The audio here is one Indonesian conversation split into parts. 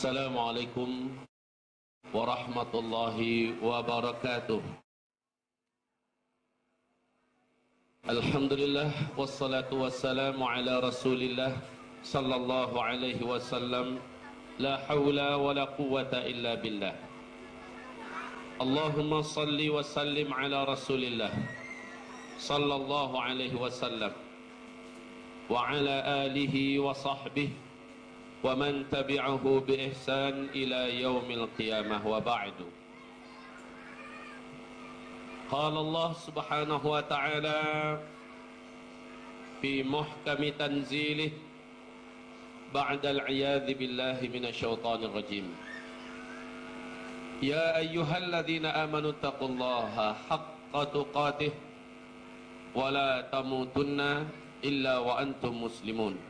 Assalamualaikum warahmatullahi wabarakatuh. Alhamdulillah wassalatu wassalamu ala Rasulillah sallallahu alaihi wasallam. La haula wa la quwwata illa billah. Allahumma salli wa sallim ala Rasulillah sallallahu alaihi wasallam wa ala alihi wa sahbihi ومن تبعه بإحسان إلى يوم القيامة وبعد. قال الله سبحانه وتعالى في محكم تنزيله بعد العياذ بالله من الشيطان الرجيم. يا أيها الذين آمنوا اتقوا الله حق تقاته ولا تموتن إلا وأنتم مسلمون.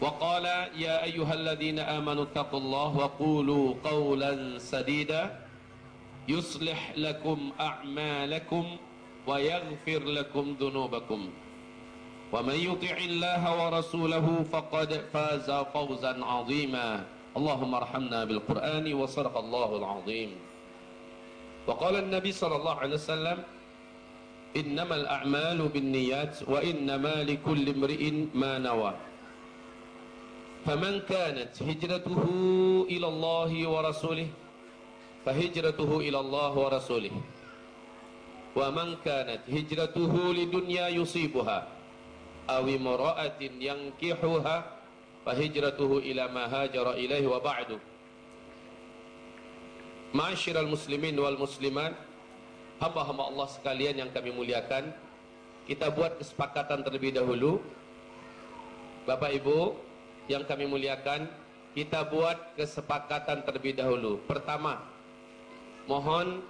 وقال يا أيها الذين آمنوا اتقوا الله وقولوا قولا سديدا يصلح لكم أعمالكم ويغفر لكم ذنوبكم ومن يطع الله ورسوله فقد فاز فوزا عظيما اللهم ارحمنا بالقرآن وصدق الله العظيم وقال النبي صلى الله عليه وسلم إنما الأعمال بالنيات وإنما لكل امرئ ما نوى faman kanat hijratuhu ila wa rasulih fahijratuhu ila wa rasulih. Wa kanat hijratuhu lidunya yusibuha aw imra'atin yankihuha fahijratuhu ila wa muslimin wal hamba-hamba Allah sekalian yang kami muliakan kita buat kesepakatan terlebih dahulu. Bapak Ibu yang kami muliakan kita buat kesepakatan terlebih dahulu. Pertama mohon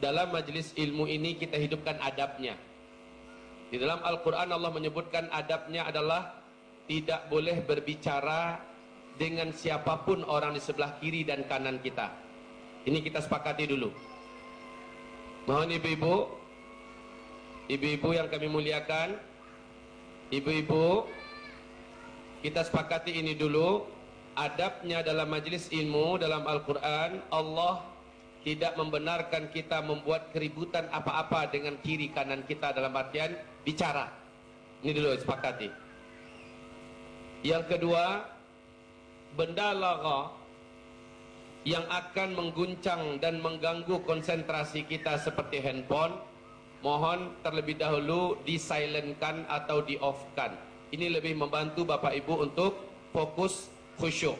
dalam majelis ilmu ini kita hidupkan adabnya. Di dalam Al-Quran Allah menyebutkan adabnya adalah tidak boleh berbicara dengan siapapun orang di sebelah kiri dan kanan kita. Ini kita sepakati dulu. Mohon ibu-ibu Ibu-ibu yang kami muliakan Ibu-ibu Kita sepakati ini dulu. Adabnya dalam majlis ilmu Dalam Al-Quran Allah tidak membenarkan kita membuat keributan apa-apa Dengan kiri kanan kita dalam artian Bicara. Ini dulu sepakati. Yang kedua Benda laga yang akan mengguncang dan mengganggu konsentrasi kita seperti handphone mohon terlebih dahulu disilentkan atau di offkan ini lebih membantu Bapak Ibu untuk fokus khusyuk.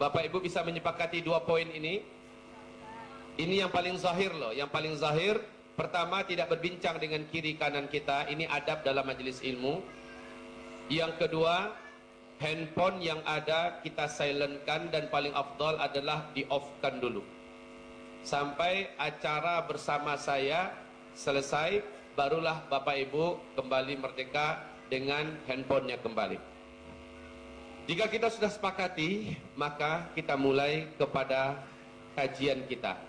Bapak Ibu bisa menyepakati dua poin ini. Ini yang paling zahir loh yang paling zahir. Pertama tidak berbincang dengan kiri kanan kita. Ini adab dalam majelis ilmu. Yang kedua handphone yang ada kita silentkan dan paling afdal adalah di offkan dulu. Sampai acara bersama saya selesai barulah Bapak Ibu kembali merdeka dengan handphonenya kembali jika kita sudah sepakati maka kita mulai kepada kajian kita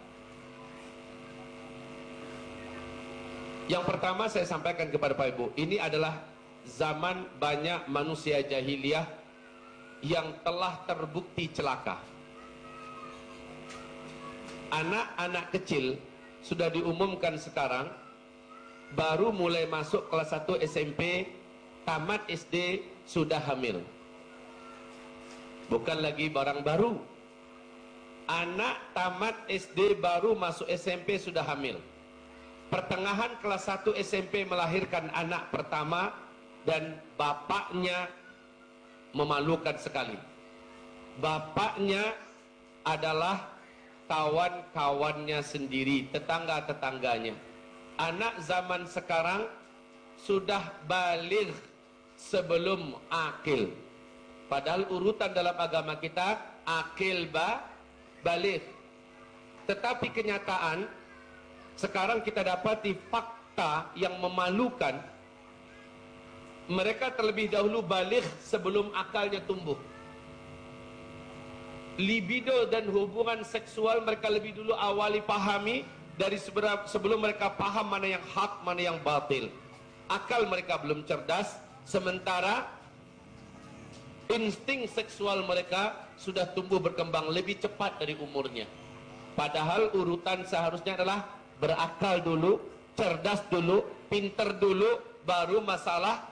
yang pertama saya sampaikan kepada Bapak Ibu ini adalah zaman banyak manusia jahiliyah yang telah terbukti celaka. Anak-anak kecil sudah diumumkan sekarang baru mulai masuk kelas 1 SMP, tamat SD sudah hamil. Bukan lagi barang baru. Anak tamat SD baru masuk SMP sudah hamil. Pertengahan kelas 1 SMP melahirkan anak pertama dan bapaknya memalukan sekali. Bapaknya adalah kawan-kawannya sendiri, tetangga-tetangganya. Anak zaman sekarang sudah balik sebelum akil. Padahal urutan dalam agama kita akil ba balik. Tetapi kenyataan sekarang kita dapati fakta yang memalukan mereka terlebih dahulu balik sebelum akalnya tumbuh. Libido dan hubungan seksual mereka lebih dulu awali pahami dari sebelum mereka paham mana yang hak, mana yang batil. Akal mereka belum cerdas, sementara insting seksual mereka sudah tumbuh berkembang lebih cepat dari umurnya. Padahal urutan seharusnya adalah berakal dulu, cerdas dulu, pinter dulu, baru masalah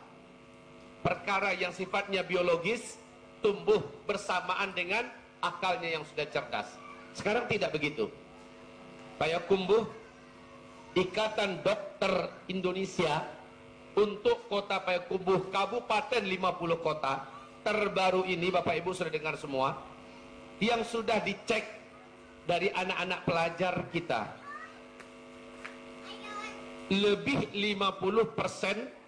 perkara yang sifatnya biologis tumbuh bersamaan dengan akalnya yang sudah cerdas. Sekarang tidak begitu. Payakumbuh Ikatan Dokter Indonesia untuk kota Payakumbuh Kabupaten 50 kota terbaru ini Bapak Ibu sudah dengar semua yang sudah dicek dari anak-anak pelajar kita. Lebih 50%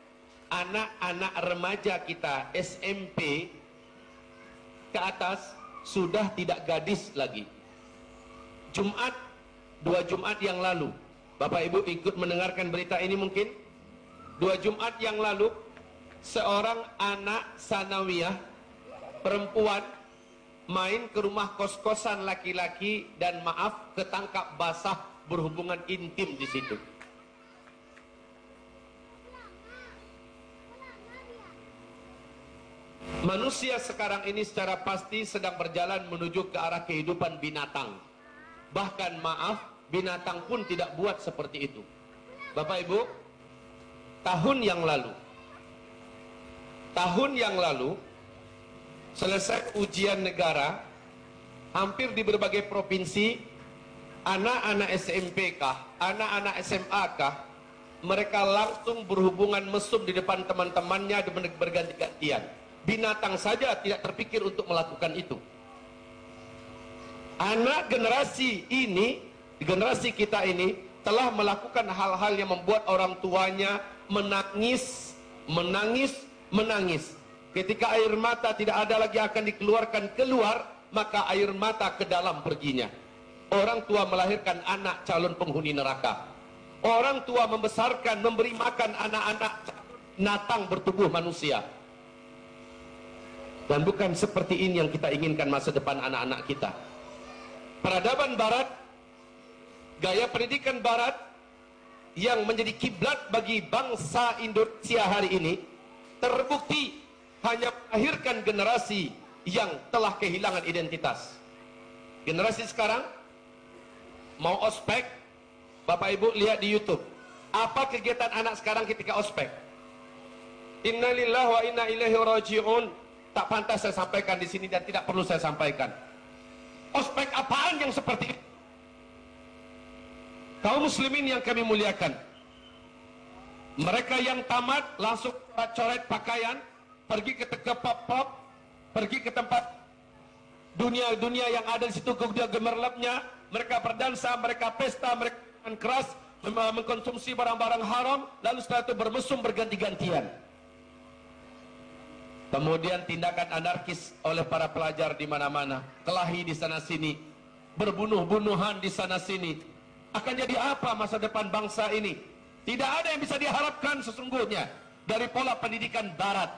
anak-anak remaja kita SMP ke atas sudah tidak gadis lagi. Jumat dua Jumat yang lalu Bapak Ibu ikut mendengarkan berita ini mungkin dua Jumat yang lalu seorang anak sanawiyah perempuan main ke rumah kos-kosan laki-laki dan maaf ketangkap basah berhubungan intim di situ. Manusia sekarang ini secara pasti sedang berjalan menuju ke arah kehidupan binatang. Bahkan maaf, binatang pun tidak buat seperti itu. Bapak Ibu, tahun yang lalu. Tahun yang lalu selesai ujian negara hampir di berbagai provinsi anak-anak SMP kah, anak-anak SMA kah mereka langsung berhubungan mesum di depan teman-temannya berganti-gantian. Binatang saja tidak terpikir untuk melakukan itu. Anak generasi ini generasi kita ini telah melakukan hal-hal yang membuat orang tuanya menangis menangis menangis. Ketika air mata tidak ada lagi akan dikeluarkan keluar, maka air mata ke dalam perginya. Orang tua melahirkan anak calon penghuni neraka. Orang tua membesarkan, memberi makan anak-anak natang bertubuh manusia. Dan bukan seperti ini yang kita inginkan masa depan anak-anak kita. Peradaban barat, gaya pendidikan barat yang menjadi kiblat bagi bangsa Indonesia hari ini terbukti hanya melahirkan generasi yang telah kehilangan identitas. Generasi sekarang mau ospek, Bapak Ibu lihat di YouTube. Apa kegiatan anak sekarang ketika ospek? Innalillah wa inna ilaihi raji'un. Tak pantas saya sampaikan di sini dan tidak perlu saya sampaikan. Ospek apaan yang seperti itu? Kaum muslimin yang kami muliakan. Mereka yang tamat langsung coret pakaian, pergi ke pop-pop, pergi ke tempat dunia-dunia yang ada di situ kemudian gemerlapnya, mereka berdansa, mereka pesta, mereka keras, mengkonsumsi barang-barang haram, lalu setelah itu bermesum berganti-gantian. Kemudian tindakan anarkis oleh para pelajar di mana-mana, kelahi di sana sini, berbunuh-bunuhan di sana sini. Akan jadi apa masa depan bangsa ini? Tidak ada yang bisa diharapkan sesungguhnya dari pola pendidikan barat.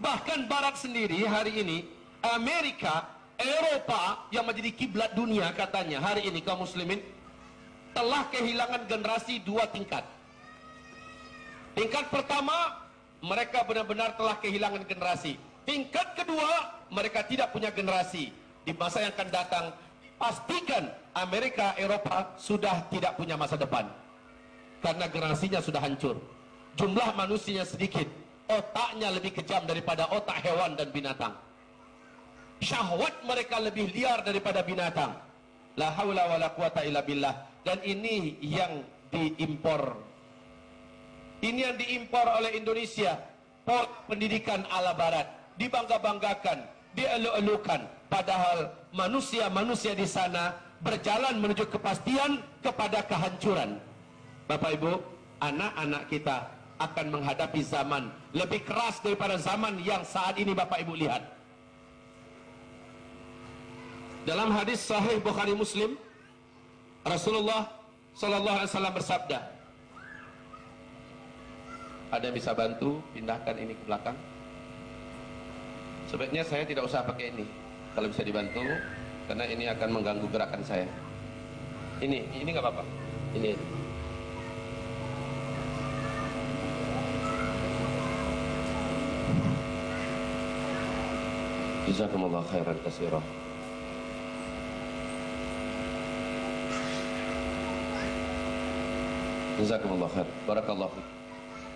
Bahkan barat sendiri hari ini Amerika, Eropa yang menjadi kiblat dunia katanya hari ini kaum muslimin telah kehilangan generasi dua tingkat. Tingkat pertama mereka benar-benar telah kehilangan generasi. Tingkat kedua mereka tidak punya generasi. Di masa yang akan datang pastikan Amerika, Eropa sudah tidak punya masa depan karena generasinya sudah hancur. Jumlah manusianya sedikit, otaknya lebih kejam daripada otak hewan dan binatang. Syahwat mereka lebih liar daripada binatang. La haula wala quwata illa billah. Dan ini yang diimpor. Ini yang diimpor oleh Indonesia. Pola pendidikan ala barat. Dibangga-banggakan, dielu-elukan. Padahal manusia-manusia di sana berjalan menuju kepastian kepada kehancuran. Bapak Ibu, anak-anak kita akan menghadapi zaman lebih keras daripada zaman yang saat ini Bapak Ibu lihat. Dalam hadis sahih Bukhari Muslim, Rasulullah sallallahu alaihi wasallam bersabda, ada yang bisa bantu pindahkan ini ke belakang? Sebaiknya saya tidak usah pakai ini. Kalau bisa dibantu, karena ini akan mengganggu gerakan saya. Ini, ini nggak apa-apa. Ini. Jazakumullah khairan kasirah. Jazakumullah khair. Barakallahu fiik.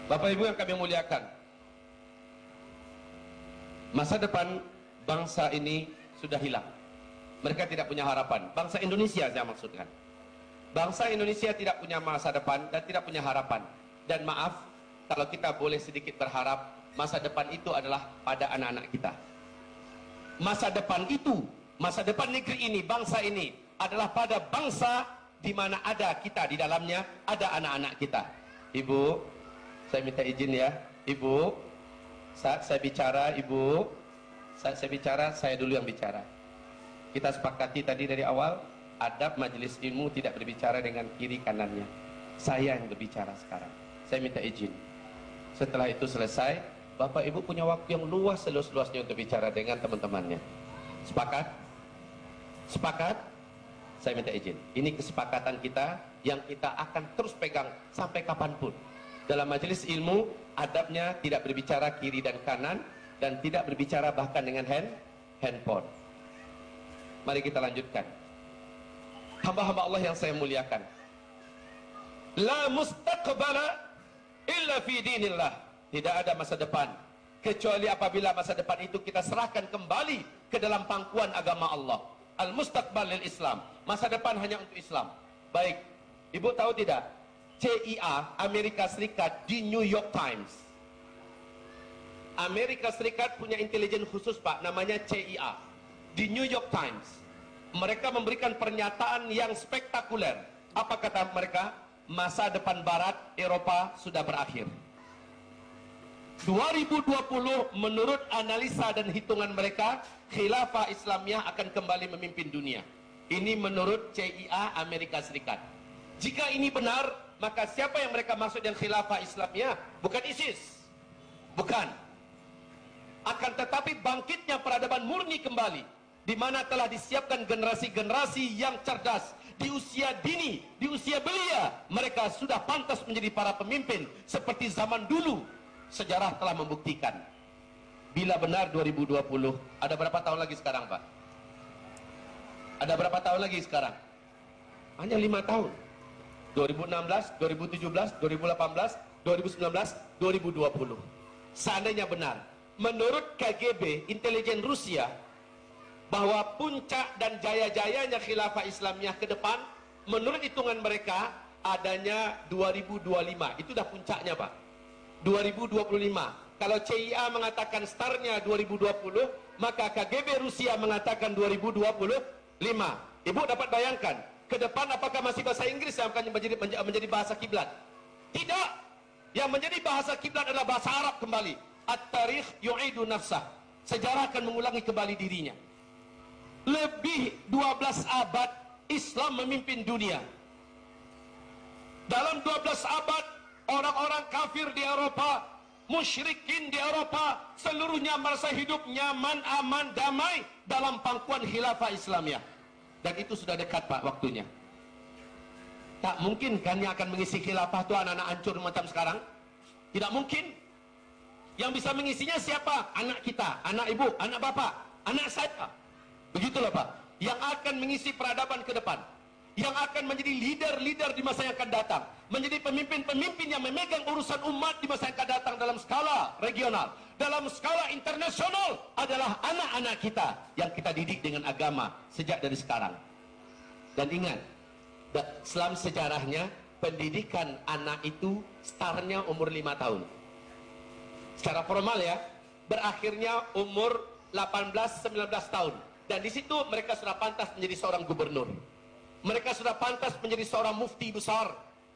Bapak Ibu yang kami muliakan. Masa depan bangsa ini sudah hilang. Mereka tidak punya harapan. Bangsa Indonesia saya maksudkan. Bangsa Indonesia tidak punya masa depan dan tidak punya harapan. Dan maaf, kalau kita boleh sedikit berharap, masa depan itu adalah pada anak-anak kita. Masa depan itu, masa depan negeri ini, bangsa ini adalah pada bangsa di mana ada kita di dalamnya, ada anak-anak kita. Ibu, saya minta izin ya. Ibu, saat saya bicara, Ibu, saya bicara, saya dulu yang bicara. Kita sepakati tadi dari awal, adab majelis ilmu tidak berbicara dengan kiri kanannya. Saya yang berbicara sekarang. Saya minta izin. Setelah itu selesai, Bapak Ibu punya waktu yang luas seluas-luasnya untuk bicara dengan teman-temannya. Sepakat? Sepakat? Saya minta izin. Ini kesepakatan kita yang kita akan terus pegang sampai kapan pun. Dalam majelis ilmu, adabnya tidak berbicara kiri dan kanan dan tidak berbicara bahkan dengan hand handphone. Mari kita lanjutkan. Hamba-hamba Allah yang saya muliakan. La mustaqbala illa fi dinillah. Tidak ada masa depan kecuali apabila masa depan itu kita serahkan kembali ke dalam pangkuan agama Allah. Al-mustaqbal lil Islam. Masa depan hanya untuk Islam. Baik. Ibu tahu tidak? CIA Amerika Serikat di New York Times. Amerika Serikat punya intelijen khusus Pak, namanya CIA. Di New York Times. Mereka memberikan pernyataan yang spektakuler. Apa kata mereka? Masa depan barat Eropa sudah berakhir. 2020 menurut analisa dan hitungan mereka, khilafah Islamiyah akan kembali memimpin dunia. Ini menurut CIA Amerika Serikat. Jika ini benar, maka siapa yang mereka maksud yang khilafah Islamiyah? Bukan ISIS. Bukan. Akan tetapi bangkitnya peradaban murni kembali di mana telah disiapkan generasi-generasi yang cerdas. Di usia dini, di usia belia, mereka sudah pantas menjadi para pemimpin seperti zaman dulu. Sejarah telah membuktikan. Bila benar 2020 ada berapa tahun lagi sekarang Pak? Ada berapa tahun lagi sekarang? Hanya lima tahun. 2016 2017 2018 2019 2020 seandainya benar menurut KGB intelijen Rusia bahwa puncak dan jaya-jayanya khilafah Islamiyah ke depan menurut hitungan mereka adanya 2025 itu dah puncaknya Pak 2025. Kalau CIA mengatakan startnya 2020, maka KGB Rusia mengatakan 2025. Ibu dapat bayangkan, ke depan apakah masih bahasa Inggris yang akan menjadi, menjadi bahasa kiblat? Tidak. Yang menjadi bahasa kiblat adalah bahasa Arab kembali. At-tarikh yu'idu nafsah. Sejarah akan mengulangi kembali dirinya. Lebih 12 abad Islam memimpin dunia. Dalam 12 abad orang-orang kafir di Eropa, musyrikin di Eropa, seluruhnya merasa hidup nyaman, aman, damai dalam pangkuan khilafah Islamiyah. Dan itu sudah dekat Pak waktunya. Tak mungkin kan yang akan mengisi khilafah itu anak-anak hancur macam sekarang? Tidak mungkin. Yang bisa mengisinya siapa? Anak kita, anak ibu, anak bapak, anak saya. Begitulah Pak. Yang akan mengisi peradaban ke depan yang akan menjadi leader-leader di masa yang akan datang menjadi pemimpin-pemimpin yang memegang urusan umat di masa yang akan datang dalam skala regional dalam skala internasional adalah anak-anak kita yang kita didik dengan agama sejak dari sekarang dan ingat dalam sejarahnya pendidikan anak itu startnya umur 5 tahun secara formal ya berakhirnya umur 18-19 tahun dan di situ mereka sudah pantas menjadi seorang gubernur mereka sudah pantas menjadi seorang mufti besar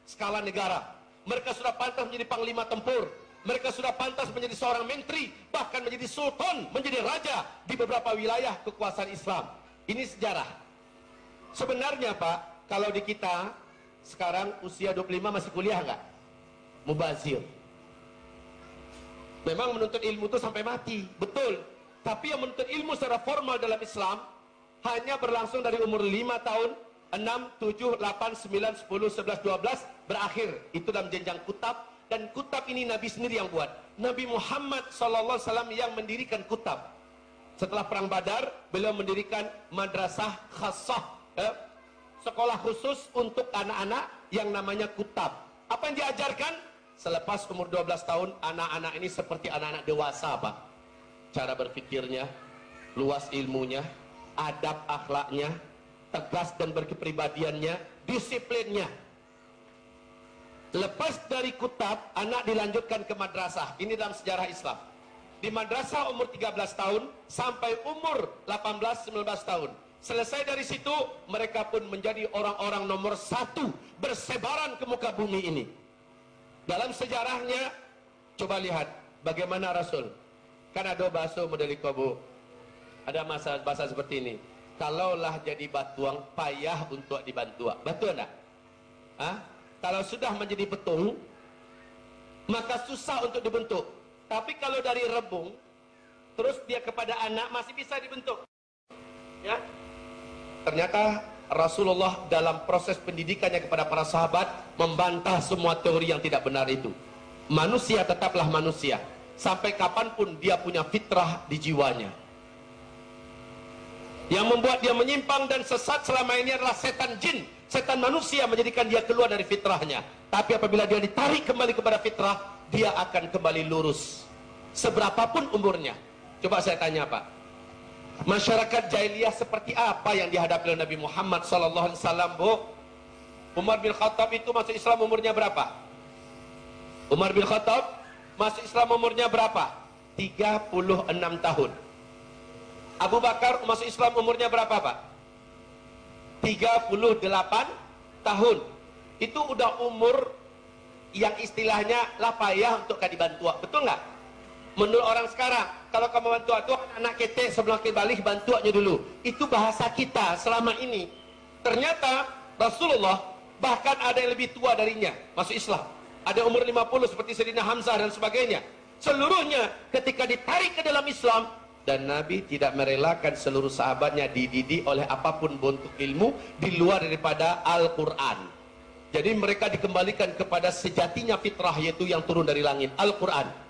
skala negara. mereka sudah pantas menjadi panglima tempur, mereka sudah pantas menjadi seorang menteri, bahkan menjadi sultan, menjadi raja di beberapa wilayah kekuasaan Islam. Ini sejarah. Sebenarnya Pak, kalau di kita sekarang usia 25 masih kuliah nggak? Mubazir. Memang menuntut ilmu itu sampai mati, betul. Tapi yang menuntut ilmu secara formal dalam Islam hanya berlangsung dari umur 5 tahun, 6, 7, 8, 9, 10, 11, 12 berakhir. Itu dalam jenjang kutab dan kutab ini Nabi sendiri yang buat. Nabi Muhammad wasallam yang mendirikan kutab. Setelah perang Badar, beliau mendirikan madrasah khassah, eh, sekolah khusus untuk anak-anak yang namanya kutab. Apa yang diajarkan? Selepas umur 12 tahun, anak-anak ini seperti anak-anak dewasa, Pak. Cara berpikirnya, luas ilmunya, adab akhlaknya, tegas dan berkepribadiannya, disiplinnya. Lepas dari kutab, anak dilanjutkan ke madrasah. Ini dalam sejarah Islam. Di madrasah umur 13 tahun sampai umur 18-19 tahun. Selesai dari situ, mereka pun menjadi orang-orang nomor satu bersebaran ke muka bumi ini. Dalam sejarahnya, coba lihat bagaimana Rasul. Kan ada bahasa model kobo. Ada masa bahasa seperti ini. Kalaulah jadi batuang, payah untuk dibantu. Betul enggak? Hah? Kalau sudah menjadi betung, maka susah untuk dibentuk. Tapi kalau dari rebung, terus dia kepada anak masih bisa dibentuk. Ya. Ternyata Rasulullah dalam proses pendidikannya kepada para sahabat membantah semua teori yang tidak benar itu. Manusia tetaplah manusia. Sampai kapan pun dia punya fitrah di jiwanya. Yang membuat dia menyimpang dan sesat selama ini adalah setan jin. Setan manusia menjadikan dia keluar dari fitrahnya. Tapi apabila dia ditarik kembali kepada fitrah, dia akan kembali lurus. Seberapapun umurnya. Coba saya tanya Pak. Masyarakat jahiliyah seperti apa yang dihadapi oleh Nabi Muhammad sallallahu alaihi wasallam, Bu? Umar bin Khattab itu masuk Islam umurnya berapa? Umar bin Khattab masuk Islam umurnya berapa? 36 tahun. Abu Bakar masuk Islam umurnya berapa, Pak? 38 tahun. Itu udah umur yang istilahnya lah payah untuk kadi bantua. Betul nggak? Menurut orang sekarang, kalau kamu bantu itu anak kita sebelah ke balik bantuannya dulu. Itu bahasa kita selama ini. Ternyata Rasulullah bahkan ada yang lebih tua darinya masuk Islam. Ada umur 50 seperti Sayyidina Hamzah dan sebagainya. Seluruhnya ketika ditarik ke dalam Islam dan Nabi tidak merelakan seluruh sahabatnya dididik oleh apa pun bentuk ilmu di luar daripada Al-Qur'an. Jadi mereka dikembalikan kepada sejatinya fitrah yaitu yang turun dari langit, Al-Qur'an.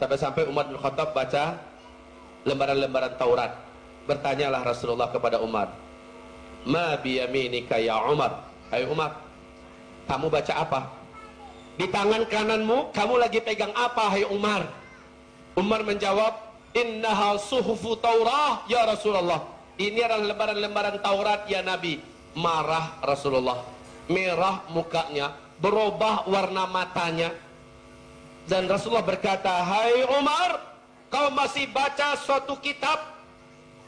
Sampai-sampai Umar bin Khattab baca lembaran-lembaran Taurat. Bertanyalah Rasulullah kepada Umar. Ma biyaminika ya Umar. Hai Umar, kamu baca apa? Di tangan kananmu, kamu lagi pegang apa, hai Umar? Umar menjawab, Innaha suhufu Taurah, ya Rasulullah. Ini adalah lembaran-lembaran Taurat, ya Nabi. Marah Rasulullah. Merah mukanya, berubah warna matanya, dan Rasulullah berkata, Hai Umar, kau masih baca suatu kitab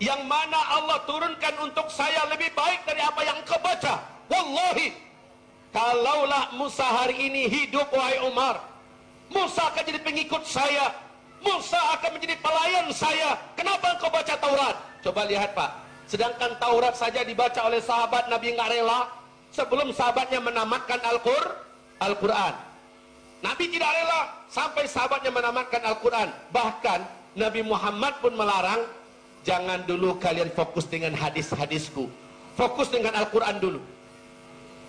yang mana Allah turunkan untuk saya lebih baik dari apa yang kau baca. Wallahi, kalaulah Musa hari ini hidup, wahai Umar, Musa akan jadi pengikut saya. Musa akan menjadi pelayan saya. Kenapa kau baca Taurat? Coba lihat Pak. Sedangkan Taurat saja dibaca oleh sahabat Nabi nggak rela sebelum sahabatnya menamatkan Al-Qur'an. Al-Quran. Nabi tidak rela sampai sahabatnya menamatkan Al-Quran. Bahkan Nabi Muhammad pun melarang jangan dulu kalian fokus dengan hadis-hadisku. Fokus dengan Al-Quran dulu.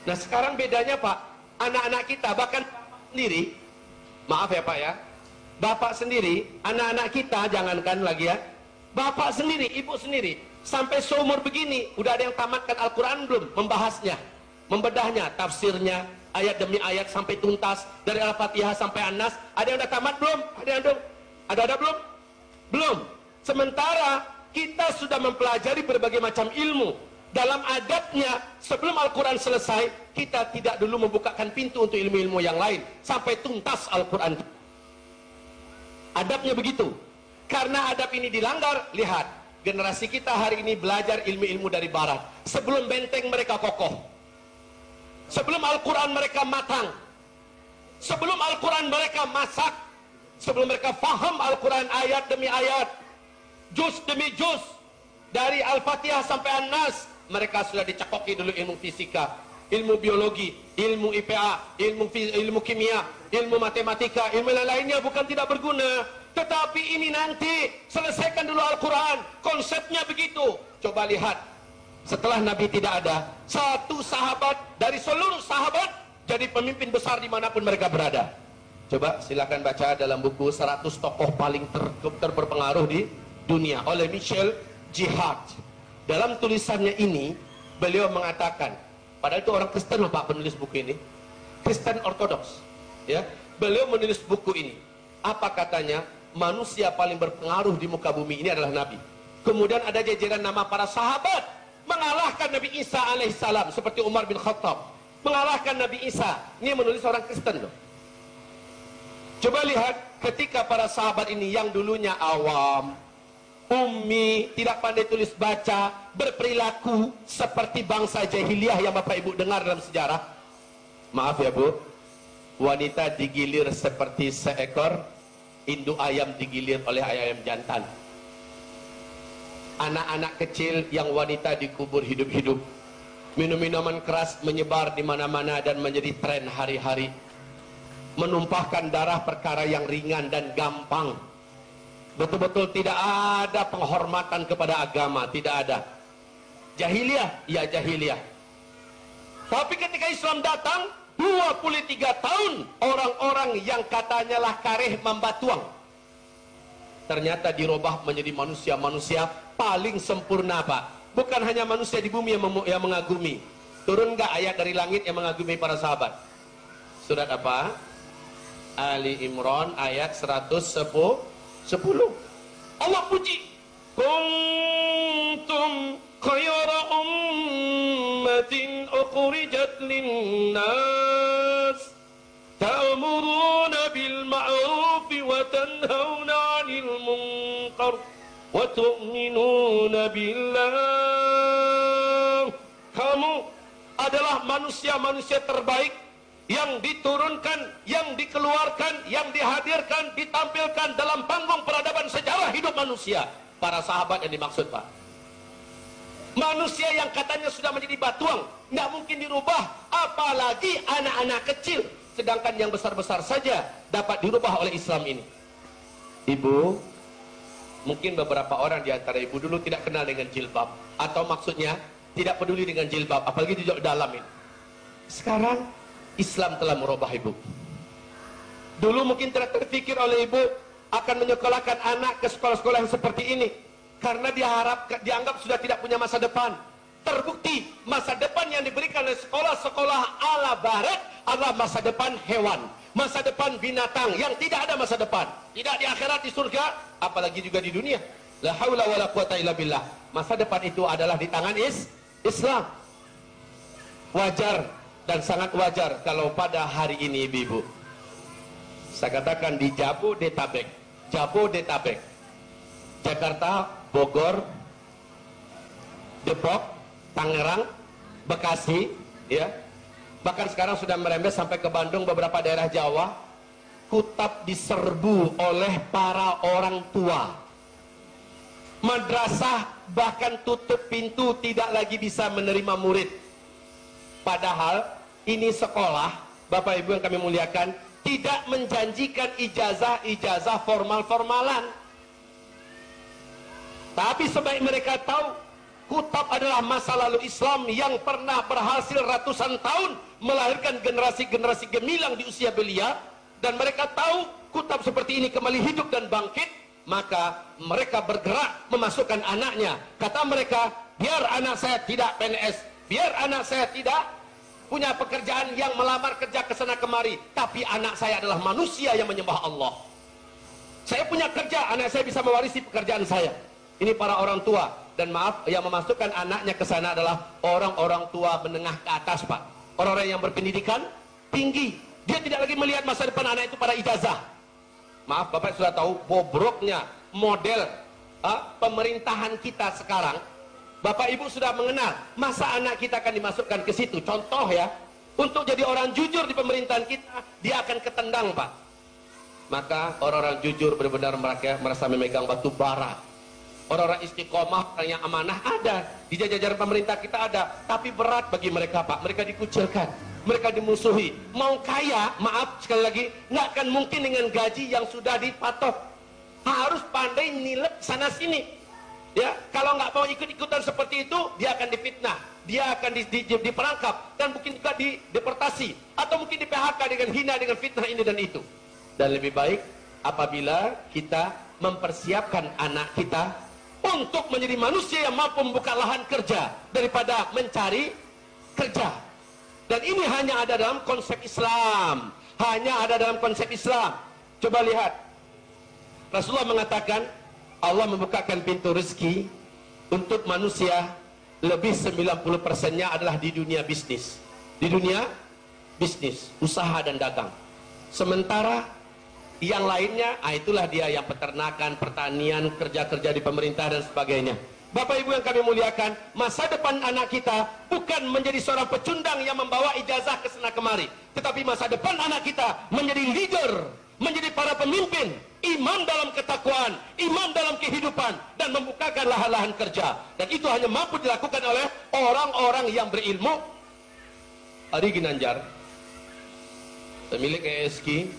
Nah sekarang bedanya Pak anak-anak kita bahkan sendiri maaf ya Pak ya Bapak sendiri anak-anak kita jangankan lagi ya Bapak sendiri, ibu sendiri sampai seumur begini udah ada yang tamatkan Al-Quran belum membahasnya membedahnya, tafsirnya ayat demi ayat sampai tuntas dari Al-Fatihah sampai An-Nas. Ada yang udah tamat belum? Ada yang belum? Ada ada belum? Belum. Sementara kita sudah mempelajari berbagai macam ilmu. Dalam adabnya sebelum Al-Quran selesai, kita tidak dulu membukakan pintu untuk ilmu-ilmu yang lain sampai tuntas Al-Quran. Adabnya begitu. Karena adab ini dilanggar, lihat generasi kita hari ini belajar ilmu-ilmu dari barat. Sebelum benteng mereka kokoh Sebelum Al-Quran mereka matang. Sebelum Al-Quran mereka masak. Sebelum mereka faham Al-Quran ayat demi ayat. Juz demi juz. Dari Al-Fatihah sampai An-Nas. Mereka sudah dicakoki dulu ilmu fisika. Ilmu biologi. Ilmu IPA. Ilmu, ilmu kimia. Ilmu matematika. Ilmu lain-lainnya bukan tidak berguna. Tetapi ini nanti. Selesaikan dulu Al-Quran. Konsepnya begitu. Coba lihat. Setelah Nabi tidak ada. Satu sahabat dari seluruh sahabat jadi pemimpin besar di mana pun mereka berada. Coba silakan baca dalam buku 100 tokoh paling ter, terberpengaruh di dunia oleh Michel Jihad. Dalam tulisannya ini, beliau mengatakan, padahal itu orang Kristen loh Pak penulis buku ini. Kristen Ortodoks. Ya, beliau menulis buku ini. Apa katanya? Manusia paling berpengaruh di muka bumi ini adalah Nabi. Kemudian ada jajaran nama para sahabat mengalahkan Nabi Isa alaihissalam seperti Umar bin Khattab mengalahkan Nabi Isa. Ini menulis orang Kristen loh. Coba lihat ketika para sahabat ini yang dulunya awam, ummi, tidak pandai tulis baca, berperilaku seperti bangsa jahiliyah yang Bapak Ibu dengar dalam sejarah. Maaf ya Bu, wanita digilir seperti seekor induk ayam digilir oleh ayam jantan. Anak-anak kecil yang wanita dikubur hidup-hidup Minum minuman keras menyebar di mana-mana dan menjadi tren hari-hari. Menumpahkan darah perkara yang ringan dan gampang. Betul-betul tidak ada penghormatan kepada agama, tidak ada. Jahiliyah, ya jahiliyah. Tapi ketika Islam datang, 23 tahun orang-orang yang katanya lah kareh membatuang. Ternyata dirubah menjadi manusia-manusia paling sempurna Pak Bukan hanya manusia di bumi yang, yang mengagumi. Turun nggak ayat dari langit yang mengagumi para sahabat? Surat apa? Ali Imran ayat 110. Allah puji. Kuntum khayra ummatin ukhrijat linnas ta'muruna bil ma'ruf wa tanhauna وتؤمنون بالله kamu adalah manusia-manusia terbaik yang diturunkan, yang dikeluarkan, yang dihadirkan, ditampilkan dalam panggung peradaban sejarah hidup manusia. Para sahabat yang dimaksud Pak. Manusia yang katanya sudah menjadi batuang, nggak mungkin dirubah, apalagi anak-anak kecil. Sedangkan yang besar-besar saja dapat dirubah oleh Islam ini. Ibu, Mungkin beberapa orang di antara ibu dulu tidak kenal dengan jilbab atau maksudnya tidak peduli dengan jilbab, apalagi di dalam ini. Sekarang Islam telah merubah ibu. Dulu mungkin tidak terpikir oleh ibu akan menyekolahkan anak ke sekolah-sekolah yang seperti ini karena diharap dianggap sudah tidak punya masa depan. Terbukti masa depan yang diberikan oleh sekolah-sekolah ala barat adalah masa depan hewan masa depan binatang yang tidak ada masa depan. Tidak di akhirat di surga, apalagi juga di dunia. La haula wala quwata illa billah. Masa depan itu adalah di tangan is Islam. Wajar dan sangat wajar kalau pada hari ini ibu-ibu saya katakan di Jabodetabek, Jabodetabek, Jakarta, Bogor, Depok, Tangerang, Bekasi, ya, bahkan sekarang sudah merembes sampai ke Bandung beberapa daerah Jawa. Kutab diserbu oleh para orang tua. Madrasah bahkan tutup pintu tidak lagi bisa menerima murid. Padahal ini sekolah Bapak Ibu yang kami muliakan tidak menjanjikan ijazah-ijazah formal-formalan. Tapi sebaik mereka tahu Kutab adalah masa lalu Islam yang pernah berhasil ratusan tahun melahirkan generasi-generasi gemilang di usia belia dan mereka tahu kutab seperti ini kembali hidup dan bangkit maka mereka bergerak memasukkan anaknya. Kata mereka biar anak saya tidak PNS biar anak saya tidak punya pekerjaan yang melamar kerja ke sana kemari tapi anak saya adalah manusia yang menyembah Allah. Saya punya kerja anak saya bisa mewarisi pekerjaan saya. Ini para orang tua dan maaf yang memasukkan anaknya ke sana adalah orang-orang tua menengah ke atas Pak. Orang-orang yang berpendidikan tinggi. Dia tidak lagi melihat masa depan anak itu pada ijazah. Maaf Bapak sudah tahu bobroknya model uh, pemerintahan kita sekarang. Bapak Ibu sudah mengenal masa anak kita akan dimasukkan ke situ. Contoh ya untuk jadi orang jujur di pemerintahan kita, dia akan ketendang, Pak. Maka orang-orang jujur benar-benar mereka merasa memegang batu bara. Orang-orang istiqomah, orang yang amanah ada. Di jajaran pemerintah kita ada. Tapi berat bagi mereka, Pak. Mereka dikucilkan. Mereka dimusuhi. Mau kaya, maaf sekali lagi, nggak akan mungkin dengan gaji yang sudah dipatok. Harus pandai nilai sana sini. Ya, kalau nggak mau ikut-ikutan seperti itu, dia akan difitnah, dia akan di, di, di, diperangkap dan mungkin juga di deportasi atau mungkin di PHK dengan hina dengan fitnah ini dan itu. Dan lebih baik apabila kita mempersiapkan anak kita untuk menjadi manusia yang mampu membuka lahan kerja daripada mencari kerja. Dan ini hanya ada dalam konsep Islam, hanya ada dalam konsep Islam. Coba lihat. Rasulullah mengatakan Allah membukakan pintu rezeki untuk manusia lebih 90 persennya adalah di dunia bisnis. Di dunia bisnis, usaha dan dagang. Sementara yang lainnya, ah itulah dia yang peternakan, pertanian, kerja-kerja di pemerintah dan sebagainya. Bapak Ibu yang kami muliakan, masa depan anak kita bukan menjadi seorang pecundang yang membawa ijazah ke sana kemari, tetapi masa depan anak kita menjadi leader, menjadi para pemimpin, iman dalam ketakwaan, iman dalam kehidupan dan membukakan lahan-lahan kerja. Dan itu hanya mampu dilakukan oleh orang-orang yang berilmu. Ari Ginanjar, pemilik ESG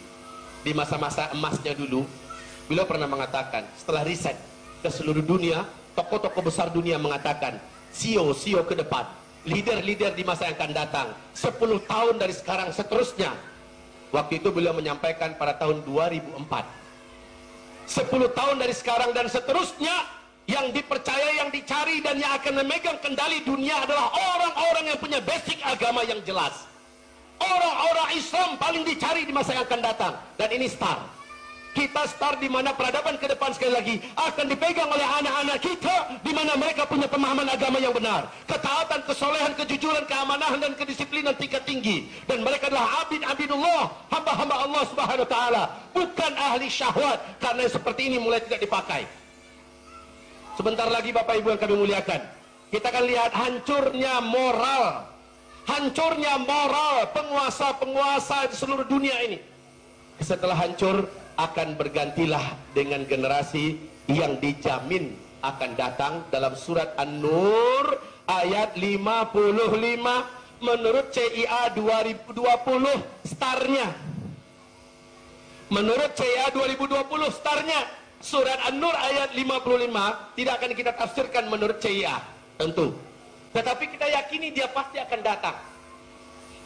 di masa-masa emasnya dulu, beliau pernah mengatakan setelah riset ke seluruh dunia, tokoh-tokoh besar dunia mengatakan, CEO-CEO ke depan, leader-leader di masa yang akan datang, 10 tahun dari sekarang seterusnya. Waktu itu beliau menyampaikan pada tahun 2004 10 tahun dari sekarang dan seterusnya yang dipercaya, yang dicari dan yang akan memegang kendali dunia adalah orang-orang yang punya basic agama yang jelas. Orang-orang Islam paling dicari di masa yang akan datang dan ini star. Kita start di mana peradaban ke depan sekali lagi akan dipegang oleh anak-anak kita di mana mereka punya pemahaman agama yang benar. Ketaatan, kesolehan, kejujuran, keamanahan dan kedisiplinan tingkat tinggi dan mereka adalah abid abidullah, hamba-hamba Allah Subhanahu wa taala, bukan ahli syahwat karena seperti ini mulai tidak dipakai. Sebentar lagi Bapak Ibu yang kami muliakan, kita akan lihat hancurnya moral hancurnya moral penguasa-penguasa di seluruh dunia ini. Setelah hancur, akan bergantilah dengan generasi yang dijamin akan datang dalam surat An-Nur ayat 55 menurut CIA 2020 startnya menurut CIA 2020 startnya surat An-Nur ayat 55 tidak akan kita tafsirkan menurut CIA tentu tetapi kita yakini dia pasti akan datang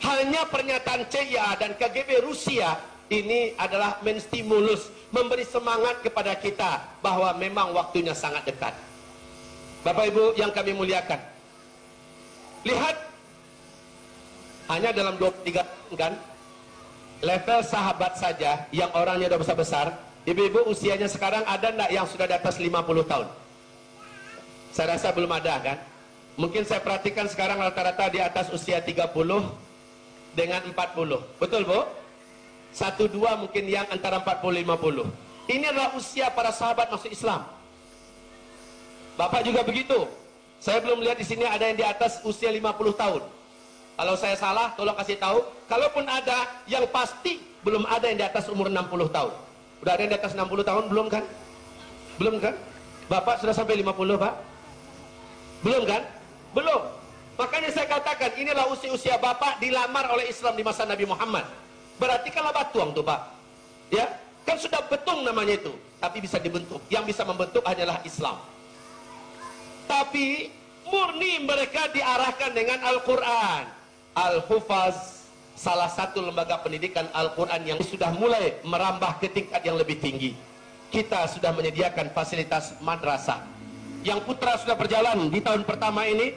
hanya pernyataan CIA dan KGB Rusia ini adalah menstimulus, memberi semangat kepada kita bahwa memang waktunya sangat dekat. Bapak Ibu yang kami muliakan. Lihat hanya dalam 23 tahun kan level sahabat saja yang orangnya sudah besar-besar, ibu-ibu usianya sekarang ada enggak yang sudah di atas 50 tahun? Saya rasa belum ada kan? Mungkin saya perhatikan sekarang rata-rata di atas usia 30 dengan 40. Betul, Bu? Satu dua mungkin yang antara 40 50. Ini adalah usia para sahabat masuk Islam. Bapak juga begitu. Saya belum lihat di sini ada yang di atas usia 50 tahun. Kalau saya salah, tolong kasih tahu. Kalaupun ada, yang pasti belum ada yang di atas umur 60 tahun. Udah ada yang di atas 60 tahun belum kan? Belum kan? Bapak sudah sampai 50, Pak? Belum kan? Belum. Makanya saya katakan inilah usia-usia Bapak dilamar oleh Islam di masa Nabi Muhammad. Berarti kalau batuang tuh Pak. Ya, kan sudah betung namanya itu, tapi bisa dibentuk. Yang bisa membentuk hanyalah Islam. Tapi murni mereka diarahkan dengan Al-Qur'an. Al-Hufaz salah satu lembaga pendidikan Al-Qur'an yang sudah mulai merambah ke tingkat yang lebih tinggi. Kita sudah menyediakan fasilitas madrasah. Yang putra sudah berjalan di tahun pertama ini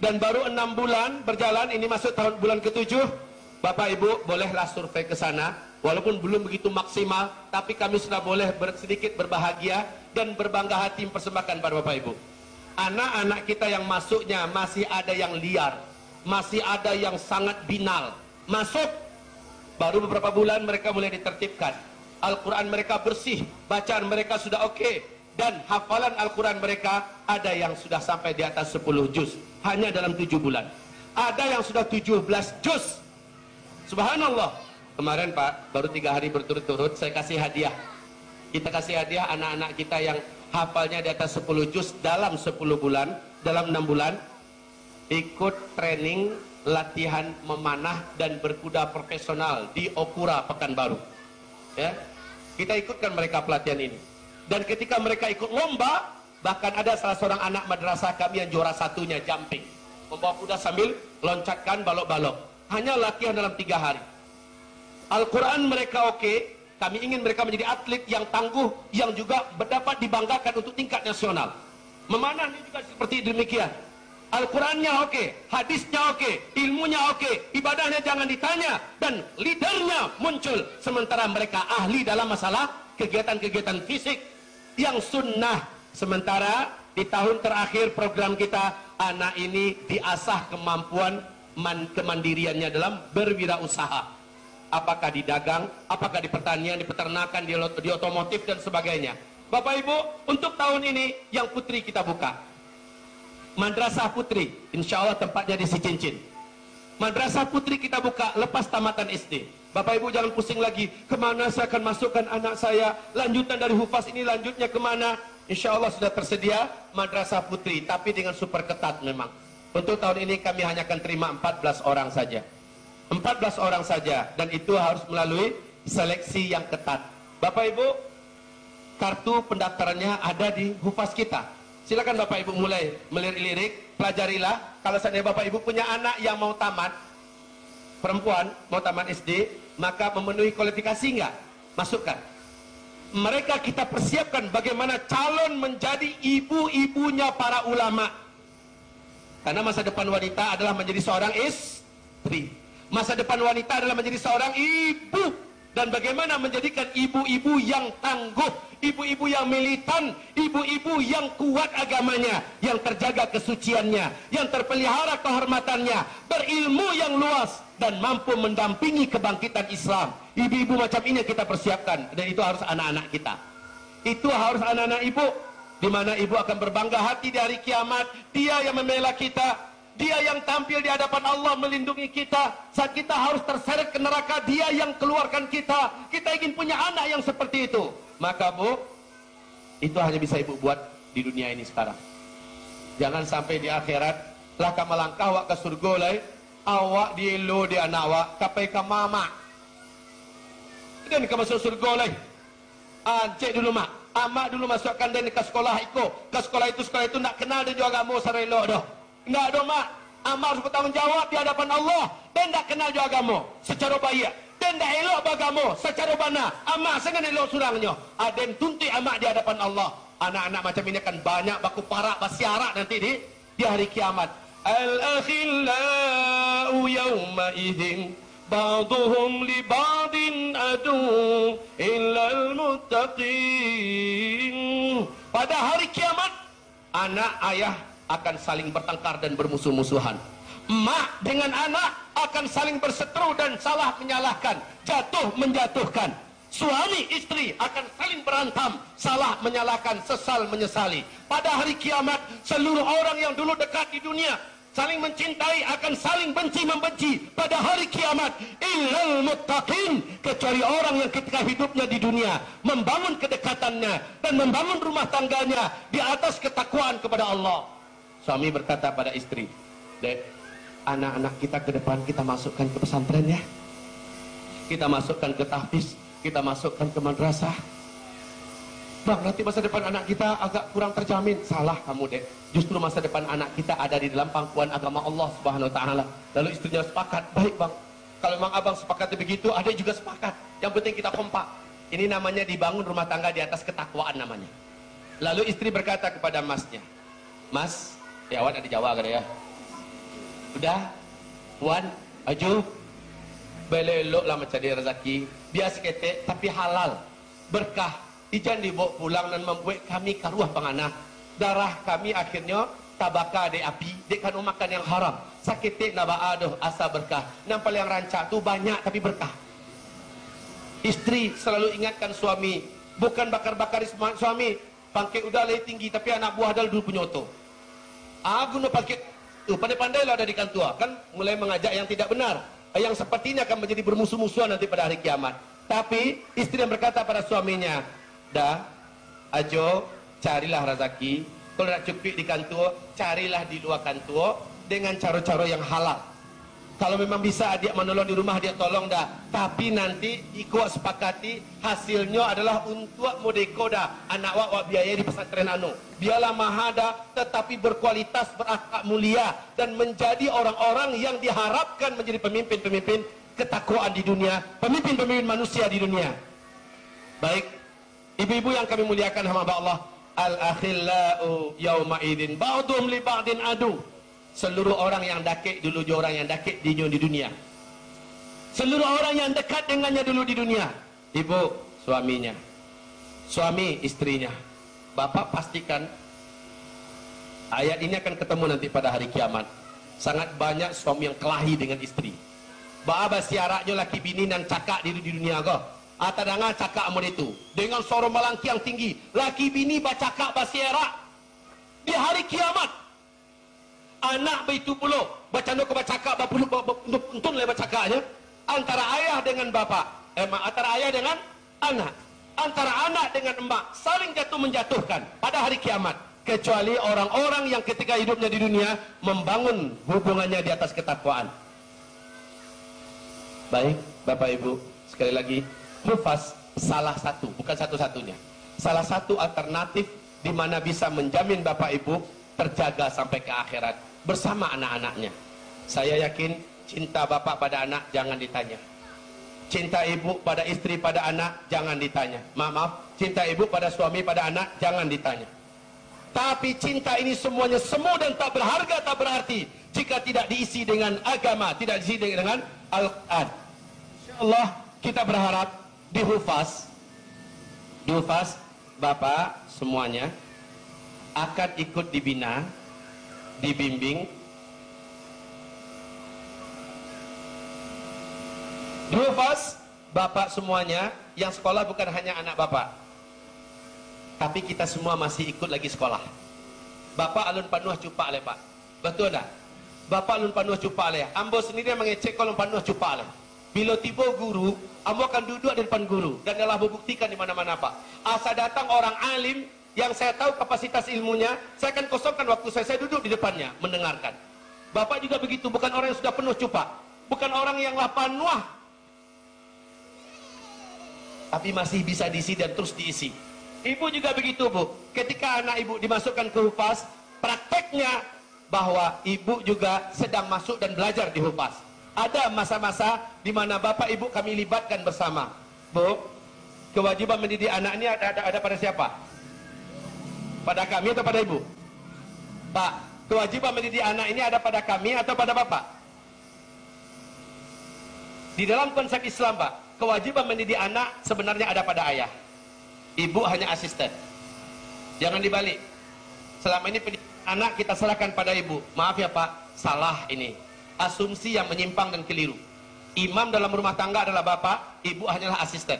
dan baru enam bulan berjalan ini masuk tahun bulan ketujuh Bapak Ibu bolehlah survei ke sana. Walaupun belum begitu maksimal tapi kami sudah boleh ber, sedikit berbahagia dan berbangga hati mempersembahkan pada Bapak Ibu. Anak-anak kita yang masuknya masih ada yang liar masih ada yang sangat binal. Masuk! Baru beberapa bulan mereka mulai ditertibkan. Al-Quran mereka bersih bacaan mereka sudah oke. okay. Dan hafalan Al-Quran mereka ada yang sudah sampai di atas 10 juz hanya dalam 7 bulan ada yang sudah 17 juz. Subhanallah. Kemarin Pak, baru tiga hari berturut-turut saya kasih hadiah. Kita kasih hadiah anak-anak kita yang hafalnya di atas 10 juz dalam 10 bulan, dalam 6 bulan ikut training latihan memanah dan berkuda profesional di Okura Pekanbaru. Ya. Kita ikutkan mereka pelatihan ini. Dan ketika mereka ikut lomba, bahkan ada salah seorang anak madrasah kami yang juara satunya jumping. Membawa kuda sambil loncatkan balok-balok. Hanya latihan dalam tiga hari. Al-Quran mereka oke, okay, kami ingin mereka menjadi atlet yang tangguh, yang juga dapat dibanggakan untuk tingkat nasional. Memanah ini juga seperti demikian. Al-Qurannya oke, okay, hadisnya oke, okay, ilmunya oke, okay, ibadahnya jangan ditanya, dan leadernya muncul. Sementara mereka ahli dalam masalah kegiatan-kegiatan fisik yang sunnah. Sementara di tahun terakhir program kita, anak ini diasah kemampuan man, kemandiriannya dalam berwirausaha apakah di dagang, apakah di pertanian, di peternakan, di, di otomotif dan sebagainya. Bapak Ibu, untuk tahun ini yang putri kita buka. Madrasah Putri, insya Allah tempatnya di Cincin. Madrasah Putri kita buka lepas tamatan SD. Bapak Ibu jangan pusing lagi, ke mana saya akan masukkan anak saya, lanjutan dari Hufaz ini lanjutnya ke mana? Insya Allah sudah tersedia Madrasah Putri, tapi dengan super ketat memang. Untuk tahun ini kami hanya akan terima 14 orang saja. 14 orang saja dan itu harus melalui seleksi yang ketat. Bapak Ibu, kartu pendaftarannya ada di Hufaz kita. Silakan Bapak Ibu mulai melirik-lirik, pelajarilah. Kalau seandainya Bapak Ibu punya anak yang mau tamat, perempuan mau tamat SD, maka memenuhi kualifikasi enggak? Masukkan. Mereka kita persiapkan bagaimana calon menjadi ibu-ibunya para ulama. Karena masa depan wanita adalah menjadi seorang istri. Masa depan wanita adalah menjadi seorang ibu dan bagaimana menjadikan ibu-ibu yang tangguh, ibu-ibu yang militan, ibu-ibu yang kuat agamanya, yang terjaga kesuciannya, yang terpelihara kehormatannya, berilmu yang luas dan mampu mendampingi kebangkitan Islam. Ibu-ibu macam ini kita persiapkan dan itu harus anak-anak kita. Itu harus anak-anak ibu di mana ibu akan berbangga hati di hari kiamat, dia yang membela kita, dia yang tampil di hadapan Allah melindungi kita. Saat kita harus terseret ke neraka, dia yang keluarkan kita. Kita ingin punya anak yang seperti itu. Maka bu, itu hanya bisa ibu buat di dunia ini sekarang. Jangan sampai di akhirat, lah kamu langkah wak ke surga lah. Awak di lo di anak awak, kapai ke mama. Dan kamu masuk surga lah. Ancik dulu mak. Amak dulu masukkan dia ke sekolah itu. Ke sekolah itu, sekolah itu nak kenal dia juga mau sarelo dah. Enggak ada mak. Amal harus bertanggung jawab di hadapan Allah. Dan tak kenal juga agama. Secara baik. Dan tak elok agama. Secara bana. Amal sangat elok surangnya. Ada tunti amak di hadapan Allah. Anak-anak macam ini akan banyak baku parak basiarak nanti di di hari kiamat. Idin. Ba'duhum li ba'din adu illa al-muttaqin. Pada hari kiamat, anak ayah akan saling bertengkar dan bermusuh-musuhan. Mak dengan anak akan saling berseteru dan salah menyalahkan, jatuh menjatuhkan. Suami istri akan saling berantam, salah menyalahkan, sesal menyesali. Pada hari kiamat, seluruh orang yang dulu dekat di dunia saling mencintai akan saling benci membenci pada hari kiamat illal muttaqin kecuali orang yang ketika hidupnya di dunia membangun kedekatannya dan membangun rumah tangganya di atas ketakwaan kepada Allah Suami berkata pada istri, Dek, anak-anak kita ke depan kita masukkan ke pesantren ya. Kita masukkan ke tahfiz, kita masukkan ke madrasah. Bang, nanti masa depan anak kita agak kurang terjamin. Salah kamu, Dek. Justru masa depan anak kita ada di dalam pangkuan agama Allah Subhanahu wa taala. Lalu istrinya sepakat, "Baik, Bang. Kalau memang Abang sepakat begitu, ada juga sepakat. Yang penting kita kompak." Ini namanya dibangun rumah tangga di atas ketakwaan namanya. Lalu istri berkata kepada masnya, "Mas, Ya awak ada Jawa kan ya. Sudah? Puan, aju. Belelok lah mencari rezeki. Biasa ketek tapi halal. Berkah. Ijan dibawa pulang dan membuat kami karuah penganah. Darah kami akhirnya tabaka de api. Dek kan makan yang haram. Sakit nak aduh asa berkah. Yang rancak tu banyak tapi berkah. Istri selalu ingatkan suami. Bukan bakar-bakar suami. Pangkit udah lebih tinggi tapi anak buah dal dulu punya otot. Aku nak pakai Tuh, pandai-pandai lo ada di kantua. Kan mulai mengajak yang tidak benar. Yang seperti ini akan menjadi bermusuh-musuhan nanti pada hari kiamat. Tapi istri yang berkata pada suaminya, dah, ajo, carilah rezeki. Kalau nak cupik di kantua, carilah di luar kantua dengan cara-cara yang halal. Kalau memang bisa dia menolong di rumah dia tolong dah. Tapi nanti ikut sepakati hasilnya adalah untuk modeko dah. Anak wak wak biaya di pesantren anu. Biarlah mahada tetapi berkualitas berakhlak mulia dan menjadi orang-orang yang diharapkan menjadi pemimpin-pemimpin ketakwaan di dunia, pemimpin-pemimpin manusia di dunia. Baik, ibu-ibu yang kami muliakan hamba Allah, al-akhillau yauma idin ba'dhum li ba'din adu seluruh orang yang dakik dulu dia orang yang dakik di di dunia. Seluruh orang yang dekat dengannya dulu di dunia. Ibu suaminya suami istrinya. Bapak pastikan ayat ini akan ketemu nanti pada hari kiamat. Sangat banyak suami yang kelahi dengan istri Bapak siaraknya laki bini dan cakap di, di dunia kau. Atau dengan cakap amun itu. Dengan suara melangki yang tinggi Laki bini baca cakap basiarak Di hari kiamat anak begitu pula baca nak baca cakap bapulu untun le baca cakapnya antara ayah dengan bapa. Eh antara ayah dengan anak. Antara anak dengan emak saling jatuh menjatuhkan pada hari kiamat. Kecuali orang-orang yang ketika hidupnya di dunia membangun hubungannya di atas ketakwaan. Baik Bapak Ibu sekali lagi. Hufaz salah satu bukan satu-satunya. Salah satu alternatif di mana bisa menjamin Bapak Ibu terjaga sampai ke akhirat bersama anak-anaknya. Saya yakin cinta bapak pada anak jangan ditanya. Cinta ibu pada istri pada anak jangan ditanya. Maaf, maaf, cinta ibu pada suami pada anak jangan ditanya. Tapi cinta ini semuanya semu dan tak berharga tak berarti jika tidak diisi dengan agama, tidak diisi dengan Al-Quran. Insyaallah kita berharap di Hufaz di Bapak semuanya akan ikut dibina dibimbing. Dufas Bapak semuanya yang sekolah bukan hanya anak Bapak. Tapi kita semua masih ikut lagi sekolah. Bapak alun panuh cupak le Pak. Betul tak? Bapak alun panuh cupak le Ambo sendiri mengecek alun panuh cupak le bila tiba guru Ambo akan duduk di depan guru. Dan adalah membuktikan di mana-mana Pak. Asal datang orang alim yang saya tahu kapasitas ilmunya, saya akan kosongkan waktu saya, saya duduk di depannya, mendengarkan. Bapak juga begitu, bukan orang yang sudah penuh cupak. Bukan orang yang lapan nuah. Tapi masih bisa diisi dan terus diisi. Ibu juga begitu, Bu. Ketika anak ibu dimasukkan ke hupas, prakteknya bahwa ibu juga sedang masuk dan belajar di hupas. Ada masa-masa di mana bapak ibu kami libatkan bersama. Bu, kewajiban mendidik anak ini ada, ada, ada pada siapa? Pada kami atau pada ibu? Pak, kewajiban mendidik anak ini ada pada kami atau pada bapak? Di dalam konsep Islam, Pak, kewajiban mendidik anak sebenarnya ada pada ayah. Ibu hanya asisten. Jangan dibalik. Selama ini anak kita serahkan pada ibu. Maaf ya Pak, salah ini. Asumsi yang menyimpang dan keliru. Imam dalam rumah tangga adalah bapak, ibu hanyalah asisten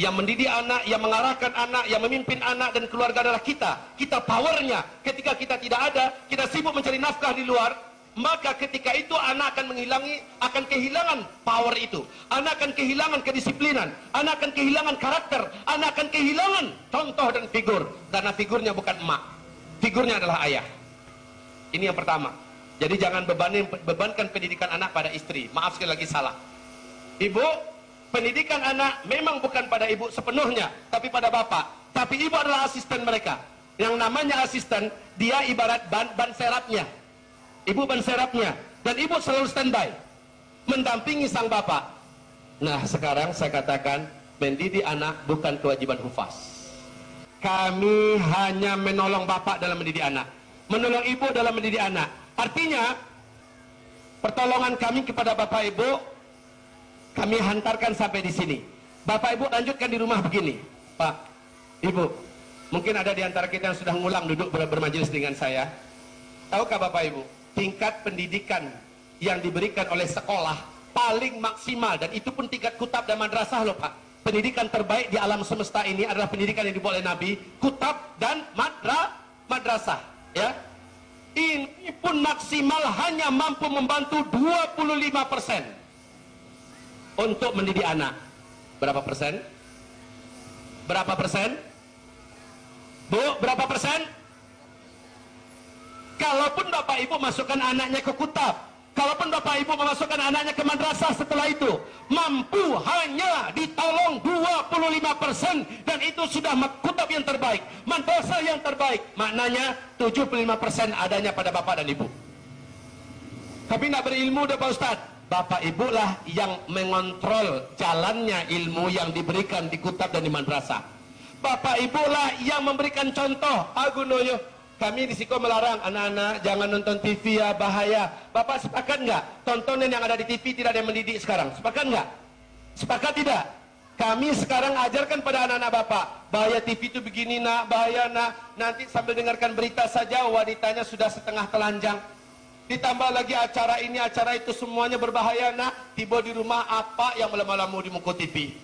yang mendidik anak, yang mengarahkan anak, yang memimpin anak dan keluarga adalah kita. Kita powernya. Ketika kita tidak ada, kita sibuk mencari nafkah di luar, maka ketika itu anak akan menghilangi, akan kehilangan power itu. Anak akan kehilangan kedisiplinan. Anak akan kehilangan karakter. Anak akan kehilangan contoh dan figur. Karena figurnya bukan emak. Figurnya adalah ayah. Ini yang pertama. Jadi jangan bebanin, bebankan pendidikan anak pada istri. Maaf sekali lagi salah. Ibu, pendidikan anak memang bukan pada ibu sepenuhnya, tapi pada bapak. Tapi ibu adalah asisten mereka. Yang namanya asisten, dia ibarat ban, ban serapnya. Ibu ban serapnya. Dan ibu selalu standby. Mendampingi sang bapak. Nah sekarang saya katakan, mendidik anak bukan kewajiban hufaz. Kami hanya menolong bapak dalam mendidik anak. Menolong ibu dalam mendidik anak. Artinya, pertolongan kami kepada bapak ibu kami hantarkan sampai di sini. Bapak Ibu lanjutkan di rumah begini. Pak, Ibu, mungkin ada di antara kita yang sudah ngulang duduk ber bermajelis dengan saya. Tahukah Bapak Ibu, tingkat pendidikan yang diberikan oleh sekolah paling maksimal dan itu pun tingkat kutab dan madrasah loh Pak. Pendidikan terbaik di alam semesta ini adalah pendidikan yang dibuat oleh Nabi, kutab dan madra madrasah, ya. Ini pun maksimal hanya mampu membantu 25 persen untuk mendidik anak. Berapa persen? Berapa persen? Bu, berapa persen? Kalaupun Bapak Ibu masukkan anaknya ke kutab, Kalaupun Bapak Ibu memasukkan anaknya ke madrasah setelah itu, mampu hanya ditolong 25% dan itu sudah kutab yang terbaik, madrasah yang terbaik. Maknanya 75% adanya pada Bapak dan Ibu. Tapi nak berilmu dah Pak Ustaz. Bapak Ibu lah yang mengontrol jalannya ilmu yang diberikan di kutab dan di madrasah. Bapak Ibu lah yang memberikan contoh. Agunoyo, kami di Siko melarang anak-anak jangan nonton TV ya bahaya. Bapak sepakat nggak? Tontonan yang ada di TV tidak ada yang mendidik sekarang. Sepakat nggak? Sepakat tidak? Kami sekarang ajarkan pada anak-anak bapak bahaya TV itu begini nak, bahaya nak. Nanti sambil dengarkan berita saja wanitanya sudah setengah telanjang. Ditambah lagi acara ini, acara itu semuanya berbahaya nak. Tiba di rumah apa yang malam-malam mau muka TV?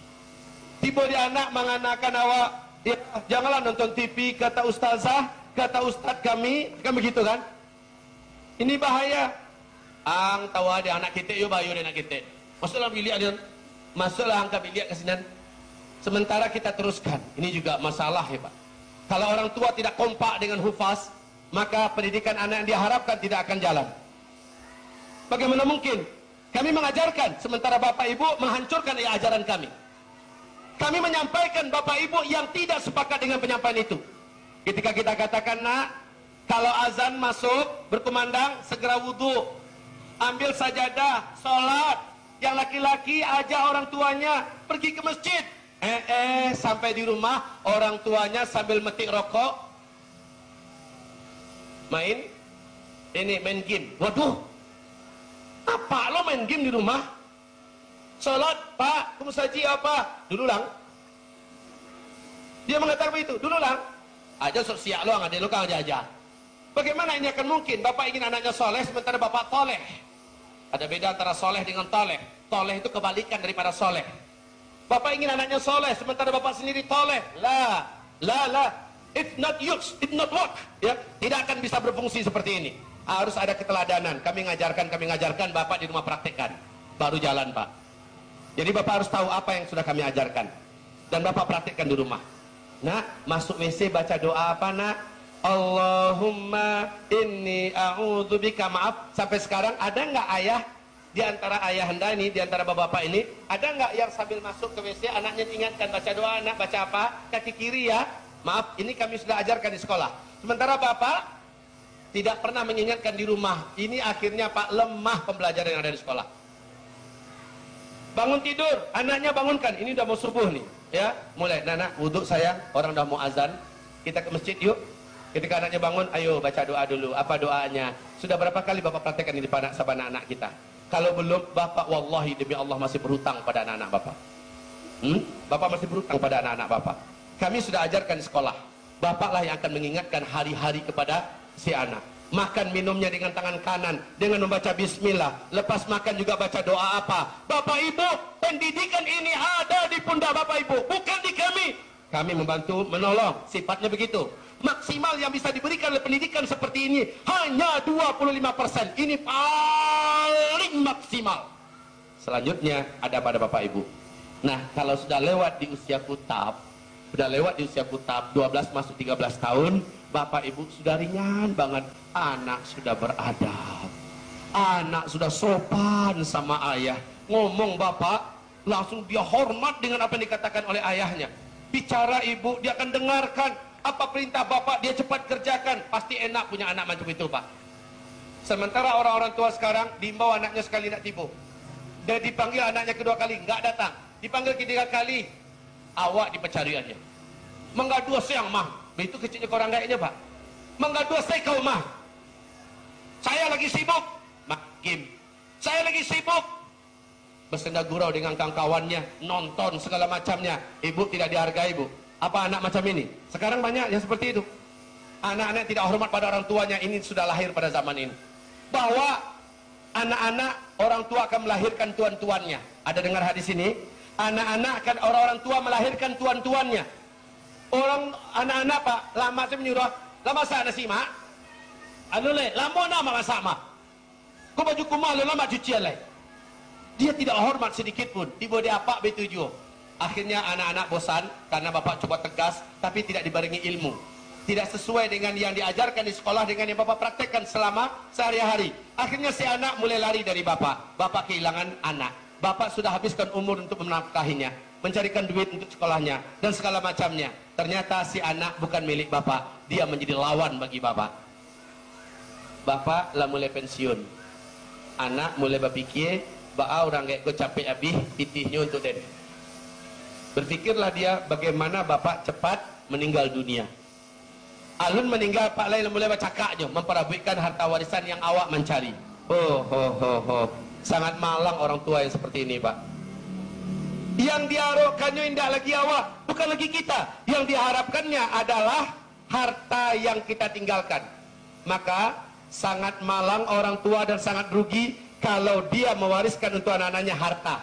Tiba di anak menganakan awak, ya, janganlah nonton TV kata ustazah kata ustadz kami. Kan begitu kan? Ini bahaya. Ang tawa dia anak kita yo bayu dia anak kita masuklah bilik ada masuklah angka bilik ke sini. Sementara kita teruskan. Ini juga masalah pak kalau orang tua tidak kompak dengan hufaz maka pendidikan anak yang diharapkan tidak akan jalan. Bagaimana mungkin? Kami mengajarkan sementara bapak ibu menghancurkan ajaran kami. Kami menyampaikan bapak ibu yang tidak sepakat dengan penyampaian itu. Ketika kita katakan nak, kalau azan masuk berkumandang segera wudhu, ambil sajadah, sholat. Yang laki-laki ajak orang tuanya pergi ke masjid. Eh eh sampai di rumah orang tuanya sambil metik rokok, main ini main game. Waduh, apa lo main game di rumah? Sholat, Pak, kumusaji apa? Dulu lang. Dia mengatakan begitu, dulu lang. Aja sok siak lo ada lo kan aja aja. Bagaimana ini akan mungkin? Bapak ingin anaknya soleh sementara bapak toleh. Ada beda antara soleh dengan toleh. Toleh itu kebalikan daripada soleh. Bapak ingin anaknya soleh sementara bapak sendiri toleh. Lah lah lah it not use it not work. Ya tidak akan bisa berfungsi seperti ini. Harus ada keteladanan. Kami ngajarkan kami ngajarkan bapak di rumah praktekkan. Baru jalan pak. Jadi bapak harus tahu apa yang sudah kami ajarkan. Dan bapak praktekkan di rumah. Nak, masuk WC baca doa apa nak? Allahumma inni a'udzubika maaf. Sampai sekarang ada nggak ayah di antara ayah anda ini di antara bapak-bapak ini? Ada nggak yang sambil masuk ke WC anaknya ingatkan baca doa anak baca apa? Kaki kiri ya maaf ini kami sudah ajarkan di sekolah. Sementara bapak tidak pernah mengingatkan di rumah. Ini akhirnya pak lemah pembelajaran yang ada di sekolah. Bangun tidur anaknya bangunkan. Ini udah mau subuh nih ya. Mulai nana wudhu saya. Orang dah mau azan. Kita ke masjid yuk. Ketika anaknya bangun ayo baca doa dulu. Apa doanya? Sudah berapa kali bapak praktekkan ini pada sabana anak kita? Kalau belum bapak wallahi demi Allah masih berhutang pada anak-anak bapak. Hmm? bapak masih berhutang pada anak-anak bapak kami sudah ajarkan sekolah bapaklah yang akan mengingatkan hari-hari kepada si anak. Makan minumnya dengan tangan kanan dengan membaca bismillah. Lepas makan juga baca doa apa? Bapak Ibu pendidikan ini ada di pundak Bapak Ibu bukan di kami. Kami membantu menolong sifatnya begitu. Maksimal yang bisa diberikan oleh pendidikan seperti ini hanya 25% ini paling maksimal. Selanjutnya ada pada Bapak Ibu. Nah kalau sudah lewat di usia kutab sudah lewat di usia kutab 12 masuk 13 tahun Bapak Ibu sudah ringan banget. Anak sudah beradab. Anak sudah sopan sama ayah. Ngomong Bapak, langsung dia hormat dengan apa yang dikatakan oleh ayahnya. Bicara ibu, dia akan dengarkan. Apa perintah Bapak, dia cepat kerjakan. Pasti enak punya anak macam itu Pak. Sementara orang-orang tua sekarang, diimbau anaknya sekali nak tipu. Dia dipanggil anaknya kedua kali, nggak datang. Dipanggil ketiga kali, awak di pencariannya. Menggadu siang mah, itu kecilnya korang gaiknya pak. Menggadu saya kau mah. Saya lagi sibuk. Makim. Saya lagi sibuk. Bersenda gurau dengan kawan-kawannya. Nonton segala macamnya. Ibu tidak dihargai ibu. Apa anak macam ini? Sekarang banyak yang seperti itu. Anak-anak tidak hormat pada orang tuanya. Ini sudah lahir pada zaman ini. Bahwa anak-anak orang tua akan melahirkan tuan-tuannya. Ada dengar hadis ini? Anak-anak akan orang-orang tua melahirkan tuan-tuannya. Orang anak-anak pak lama saya menyuruh lama saya nasi mak? Anu le lama nama masak mah kau baju kumah lu lama cucian le. Dia tidak hormat sedikit pun. Tiba dia apa betuju akhirnya anak-anak bosan karena bapak coba tegas tapi tidak dibarengi ilmu. Tidak sesuai dengan yang diajarkan di sekolah dengan yang bapak praktekkan selama sehari-hari. Akhirnya si anak mulai lari dari bapak. Bapak kehilangan anak bapak sudah habiskan umur untuk menafkahinya mencarikan duit untuk sekolahnya dan segala macamnya. Ternyata si anak bukan milik bapak. Dia menjadi lawan bagi bapak. Bapak lah mulai pensiun. Anak mulai berpikir bapak orang kayak gue capek habis pitihnya untuk den berpikirlah dia bagaimana bapak cepat meninggal dunia. Alun meninggal pak lain mulai bercakapnya memperabaikan harta warisan yang awak mencari. Oh oh oh oh sangat malang orang tua yang seperti ini pak yang diharapkannya indah lagi awak, bukan lagi kita. Yang diharapkannya adalah harta yang kita tinggalkan. Maka sangat malang orang tua dan sangat rugi kalau dia mewariskan untuk anak-anaknya harta.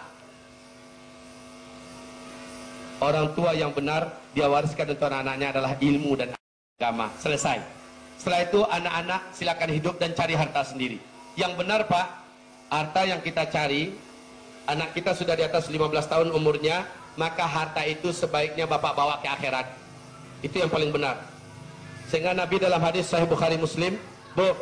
Orang tua yang benar dia wariskan untuk anak-anaknya adalah ilmu dan agama. Selesai. Setelah itu anak-anak silakan hidup dan cari harta sendiri. Yang benar Pak, harta yang kita cari anak kita sudah di atas 15 tahun umurnya, maka harta itu sebaiknya Bapak bawa ke akhirat. Itu yang paling benar. Sehingga Nabi dalam hadis Sahih Bukhari Muslim, Bu,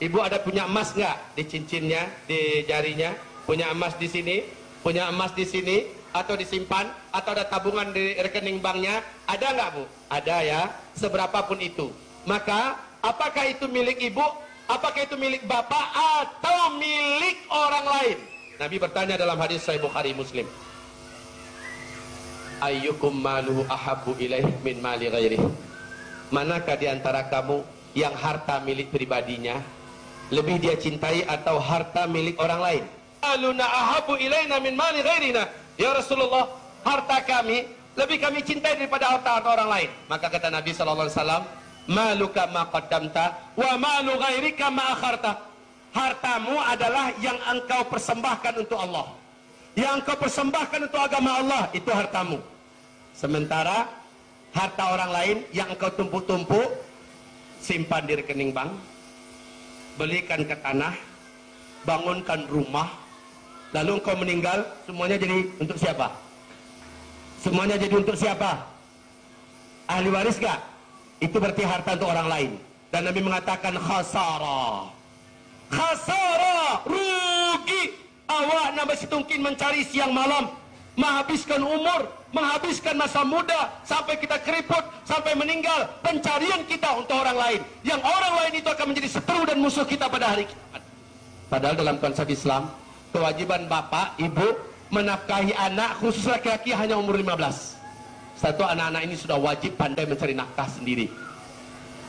Ibu ada punya emas nggak di cincinnya, di jarinya? Punya emas di sini, punya emas di sini, atau disimpan, atau ada tabungan di rekening banknya? Ada nggak Bu? Ada ya, seberapapun itu. Maka, apakah itu milik Ibu? Apakah itu milik Bapak atau milik orang lain? Nabi bertanya dalam hadis Sahih Bukhari Muslim. Ayyukum maluhu ahabbu ilaih min mali ghairih. Manakah di antara kamu yang harta milik pribadinya lebih dia cintai atau harta milik orang lain? Aluna ahabbu ilaina min mali ghairina. Ya Rasulullah, harta kami lebih kami cintai daripada harta, harta orang lain. Maka kata Nabi sallallahu alaihi wasallam, maluka ma qaddamta wa malu ghairika ma akharta. Hartamu adalah yang engkau persembahkan untuk Allah. Yang engkau persembahkan untuk agama Allah itu hartamu. Sementara harta orang lain yang engkau tumpuk-tumpuk simpan di rekening bank belikan ke tanah bangunkan rumah lalu engkau meninggal semuanya jadi untuk siapa? Semuanya jadi untuk siapa? Ahli waris gak itu berarti harta untuk orang lain. Dan Nabi mengatakan khasarah khasara rugi. Awak nak bersitungkin mencari siang malam. Menghabiskan umur menghabiskan masa muda sampai kita keriput sampai meninggal. Pencarian kita untuk orang lain. Yang orang lain itu akan menjadi seteru dan musuh kita pada hari kiamat. Padahal dalam konsep Islam kewajiban bapak ibu menafkahi anak khusus laki-laki hanya umur 15 satu anak-anak ini sudah wajib pandai mencari nafkah sendiri.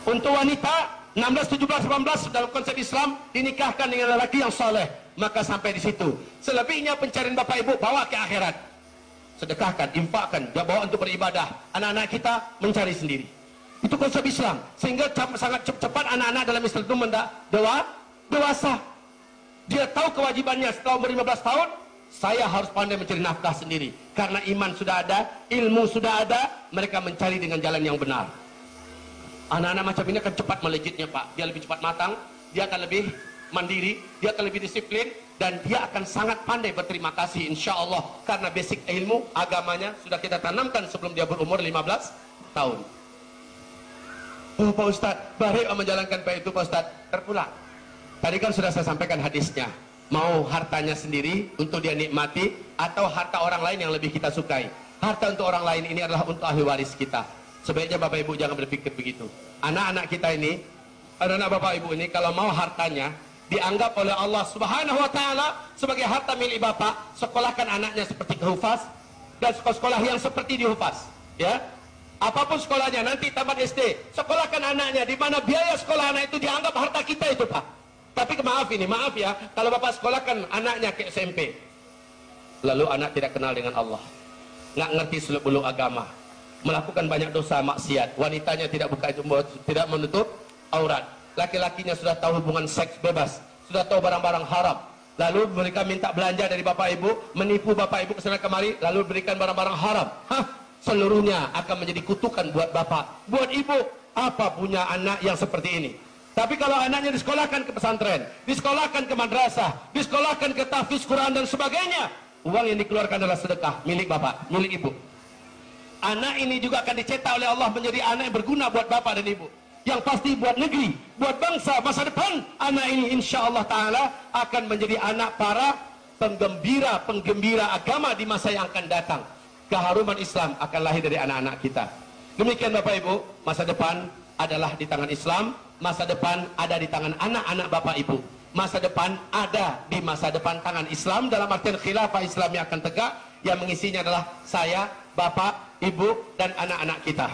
Untuk wanita 16, 17, 18 dalam konsep Islam dinikahkan dengan lelaki yang soleh. Maka sampai di situ. Selebihnya pencarian bapak ibu bawa ke akhirat. Sedekahkan, infakkan, dia bawa untuk beribadah. Anak-anak kita mencari sendiri. Itu konsep Islam. Sehingga sangat cepat anak-anak dalam Islam itu mendak dewa, dewasa. Dia tahu kewajibannya setelah umur 15 tahun saya harus pandai mencari nafkah sendiri karena iman sudah ada, ilmu sudah ada mereka mencari dengan jalan yang benar Anak-anak macam ini akan cepat melejitnya Pak. Dia lebih cepat matang, dia akan lebih mandiri, dia akan lebih disiplin, dan dia akan sangat pandai berterima kasih insya Allah. Karena basic ilmu agamanya sudah kita tanamkan sebelum dia berumur 15 tahun. Oh Pak Ustaz, baik menjalankan baik itu Pak Ustaz. Terpulang. Tadi kan sudah saya sampaikan hadisnya. Mau hartanya sendiri untuk dia nikmati atau harta orang lain yang lebih kita sukai. Harta untuk orang lain ini adalah untuk ahli waris kita. Sebaiknya Bapak Ibu jangan berpikir begitu. Anak-anak kita ini, anak-anak Bapak Ibu ini kalau mau hartanya dianggap oleh Allah Subhanahu wa taala sebagai harta milik Bapak, sekolahkan anaknya seperti kehufaz dan sekolah-sekolah yang seperti dihufaz, ya. Apa pun sekolahnya nanti tamat SD, sekolahkan anaknya di mana biaya sekolah anak itu dianggap harta kita itu, Pak. Tapi maaf ini, maaf ya, kalau Bapak sekolahkan anaknya ke SMP, lalu anak tidak kenal dengan Allah, nggak ngerti seluk-beluk agama, melakukan banyak dosa maksiat wanitanya tidak buka tidak menutup aurat laki-lakinya sudah tahu hubungan seks bebas sudah tahu barang-barang haram lalu mereka minta belanja dari bapak ibu menipu bapak ibu ke sana kemari lalu berikan barang-barang haram. Hah? seluruhnya akan menjadi kutukan buat bapak buat ibu. Apa punya anak yang seperti ini Tapi kalau anaknya disekolahkan ke pesantren, disekolahkan ke madrasah, disekolahkan ke tahfiz Quran dan sebagainya, uang yang dikeluarkan adalah sedekah milik bapak, milik ibu. Anak ini juga akan dicetak oleh Allah menjadi anak yang berguna buat bapak dan ibu. Yang pasti buat negeri, buat bangsa, masa depan anak ini insya Allah Ta'ala akan menjadi anak para penggembira, penggembira agama di masa yang akan datang. Keharuman Islam akan lahir dari anak-anak kita. Demikian Bapak Ibu, masa depan adalah di tangan Islam, masa depan ada di tangan anak-anak Bapak Ibu. Masa depan ada di masa depan tangan Islam dalam artian khilafah Islam yang akan tegak yang mengisinya adalah saya, Bapak, Ibu dan anak-anak kita.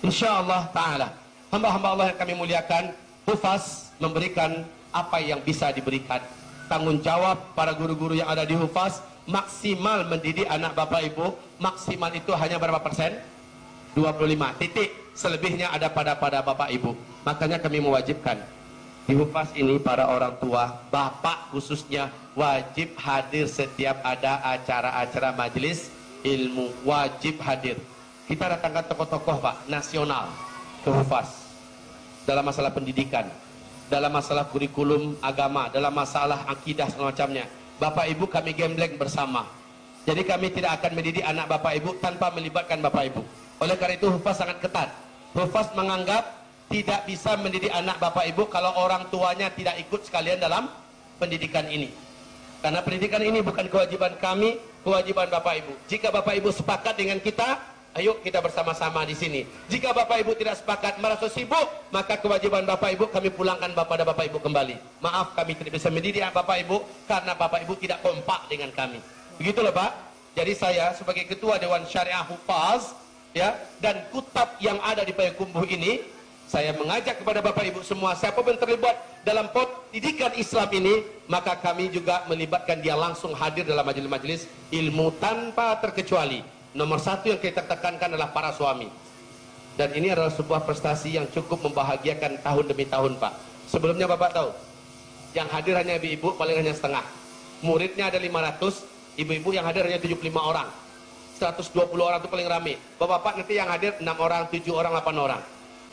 Insyaallah taala. Hamba-hamba Allah yang kami muliakan, Hufaz memberikan apa yang bisa diberikan. Tanggung jawab para guru-guru yang ada di Hufaz maksimal mendidik anak Bapak Ibu, maksimal itu hanya berapa persen? 25 titik selebihnya ada pada pada bapak ibu. Makanya kami mewajibkan. Di Hufaz ini para orang tua bapak khususnya wajib hadir setiap ada acara-acara majelis. Ilmu wajib hadir. Kita datangkan tokoh-tokoh pak nasional ke Hufaz dalam masalah pendidikan dalam masalah kurikulum agama dalam masalah akidah semacamnya bapak ibu kami gembleng bersama. Jadi kami tidak akan mendidik anak bapak ibu tanpa melibatkan bapak ibu. Oleh karena itu Hufaz sangat ketat. Hufaz menganggap tidak bisa mendidik anak bapak ibu kalau orang tuanya tidak ikut sekalian dalam pendidikan ini. Karena pendidikan ini bukan kewajiban kami, kewajiban bapak ibu. Jika bapak ibu sepakat dengan kita, ayo kita bersama-sama di sini. Jika bapak ibu tidak sepakat merasa sibuk, maka kewajiban bapak ibu kami pulangkan bapak dan bapak ibu kembali. Maaf kami tidak bisa mendidik bapak ibu karena bapak ibu tidak kompak dengan kami. Begitulah pak. Jadi saya sebagai ketua Dewan Syariah Hufaz ya dan kutab yang ada di Payakumbuh ini saya mengajak kepada Bapak Ibu semua siapa pun terlibat dalam pendidikan Islam ini maka kami juga melibatkan dia langsung hadir dalam majelis-majelis ilmu tanpa terkecuali. Nomor satu yang kita tekankan adalah para suami. Dan ini adalah sebuah prestasi yang cukup membahagiakan tahun demi tahun Pak. Sebelumnya Bapak tahu yang hadir hanya ibu-ibu paling hanya setengah. Muridnya ada 500 ibu-ibu yang hadir hanya 75 orang 120 orang itu paling rame. Bapak-bapak nanti yang hadir 6 orang, 7 orang, 8 orang.